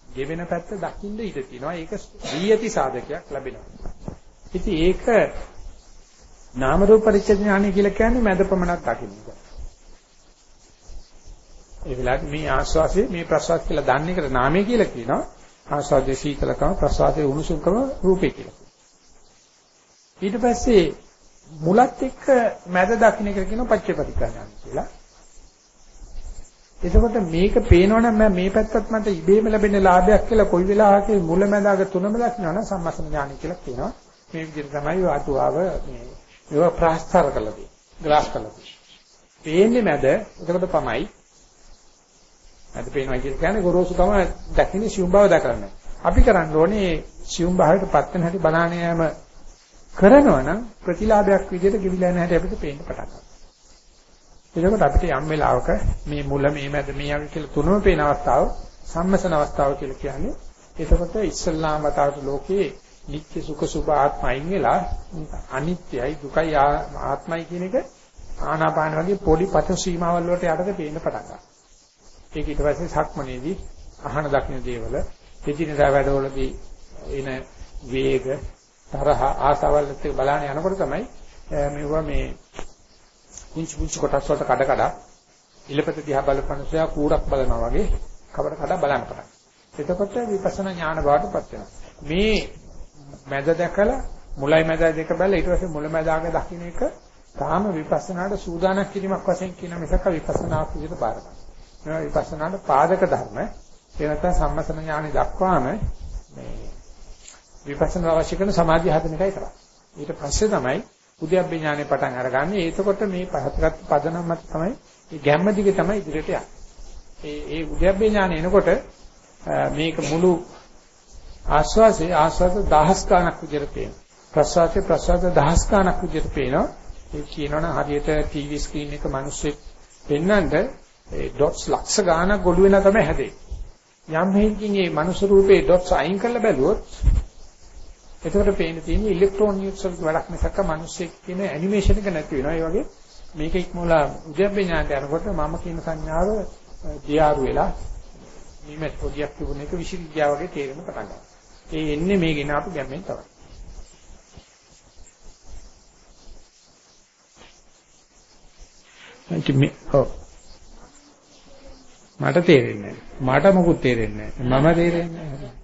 ගෙවෙන පැත්ත දකින්න ඉඩ තියෙනවා. ඒක දීයති සාධකයක් ලැබෙනවා. ඉතින් ඒක නාම රූප පරිච්ඡේඥානය කියලා කියන්නේ මැද පමණක් දකින්න එක. ඒ වෙලාවට මේ ආස්වාසිය මේ ප්‍රසවාස කියලා දන්නේ එකට නාමය කියලා කියනවා. ආස්වාදයේ සීතලකම ප්‍රසවාසයේ උණුසුම්කම රූපේ කියලා. ඊට පස්සේ මුලත් එක්ක මැද දකින්න එක කියනවා පච්චේපටික්ඛාන කියලා. එතකොට මේක පේනවනම් මම මේ පැත්තත් මට ඉබේම ලැබෙන ලාභයක් කියලා කොයි වෙලාවක මුල මැදාග තුනම දකින්නවනම් සම්මස්න ඥානය කියලා කියනවා. මේ විදිහට තමයි වාතුආව මේ ඒවා ප්‍රාස්තර කළා තියෙන්නේ. ග්‍රාස් කළා තියෙන්නේ. පේන්නේ මැද එතකොට තමයි මැද පේනවා කියන්නේ ගොරෝසුකම දකින්නේ සියුම් බව දකරන්නේ. අපි කරන්න ඕනේ සියුම් භාවයට පත් වෙන හැටි බලාන යෑම කරනවා නම් ප්‍රතිලාභයක් විදිහට කිවිලා නැහැටි අපිට පේන්න පටන් ගන්නවා. එතකොට අපිට යම් වෙලාවක මේ මුල මේ මැද මේ යකි කියලා තුනම පේන අවස්ථාව සම්මසන අවස්ථාව කියලා කියන්නේ. එතකොට ඉස්සල්ලාම වතාවට ලෝකේ නිත්‍ය සුඛ සුභ ආත්මයින් වෙලා අනිත්‍යයි දුකයි ආත්මයි කියන එක ආනාපාන වගේ පොඩි පත සීමාවල් වලට යටද පේන්න පටන් ගන්නවා. ඒක ඊට පස්සේ සක්මනේදී අහන දක්න දේවල එදිනදා වැඩවලදී එන වේග තරහ ආසවල් එක්ක බලන්න යනකොට තමයි මේවා මේ කුංචු කුංචු කොටස් වලට කඩ කඩ ඉලපත දිහා බලපනසයා කූරක් බලනවා වගේ කබර කඩ බලන්න පටන්. එතකොට විපස්සනා ඥාන බවටපත් වෙනවා. මේ මැද දැකලා මුලයි මැද දෙක බලලා ඊට පස්සේ මුල මැදාග දකින්න එක තාම විපස්සනාට සූදානම් කිරීමක් වශයෙන් කියන මිසක විපස්සනාක් විදිහට බාර ගන්න. මේවා විපස්සනාට පාදක ධර්ම. ඒ නැත්නම් සම්මසන ඥානෙ දක්වාම මේ විපස්සනා අවශ්‍ය කරන සමාධිය හදන එකයි කරන්නේ. ඊට පස්සේ තමයි උද්‍යප්ප ඥානෙ පටන් අරගන්නේ. ඒකකොට මේ පහතගත් පදනම මත තමයි මේ ගැම්ම දිගේ තමයි ඉදිරියට යන්නේ. ඒ ඒ උද්‍යප්ප ඥානෙ එනකොට මේක මුළු ආස්වාසේ ආස්වාද දහස් ගණක් විදිහට පේනවා. ප්‍රසවාසයේ ප්‍රසවාස දහස් ගණක් විදිහට පේනවා. ඒ කියනවනම් හරියට ටීවී ස්ක්‍රීන් එක මිනිස්සෙක් පෙන්වන්නට ඒ ඩොට්ස් ලක්ෂ ගණක් ගොළු වෙනා තමයි හැදෙන්නේ. යම් හේකින් මේ මනුෂ්‍ය රූපේ ඩොට්ස් අයින් කරලා බැලුවොත් එතකොට පේන්න තියෙන්නේ ඉලෙක්ට්‍රෝන නිව්ස් වල වැඩක් මිසක් මිනිස්සෙක් කියන ඇනිමේෂන් එක නැති වෙනවා. ඒ වගේ මේක ඉක්මවලා උද්‍යප්පේ ඥානට යනකොට මම කියන සංඥාව දියාරු වෙලා නිමෙත් පොඩියක් තිබුණ එක විශ්ිවිද්‍යාව වගේ තේරෙන්න පටන් ගන්නවා. ඒ එන්නේ මේ ගෙන ආපු ගැම්මෙන් තමයි. මට තේරෙන්නේ නැහැ. මට මොකුත් තේරෙන්නේ නැහැ. මම තේරෙන්නේ නැහැ.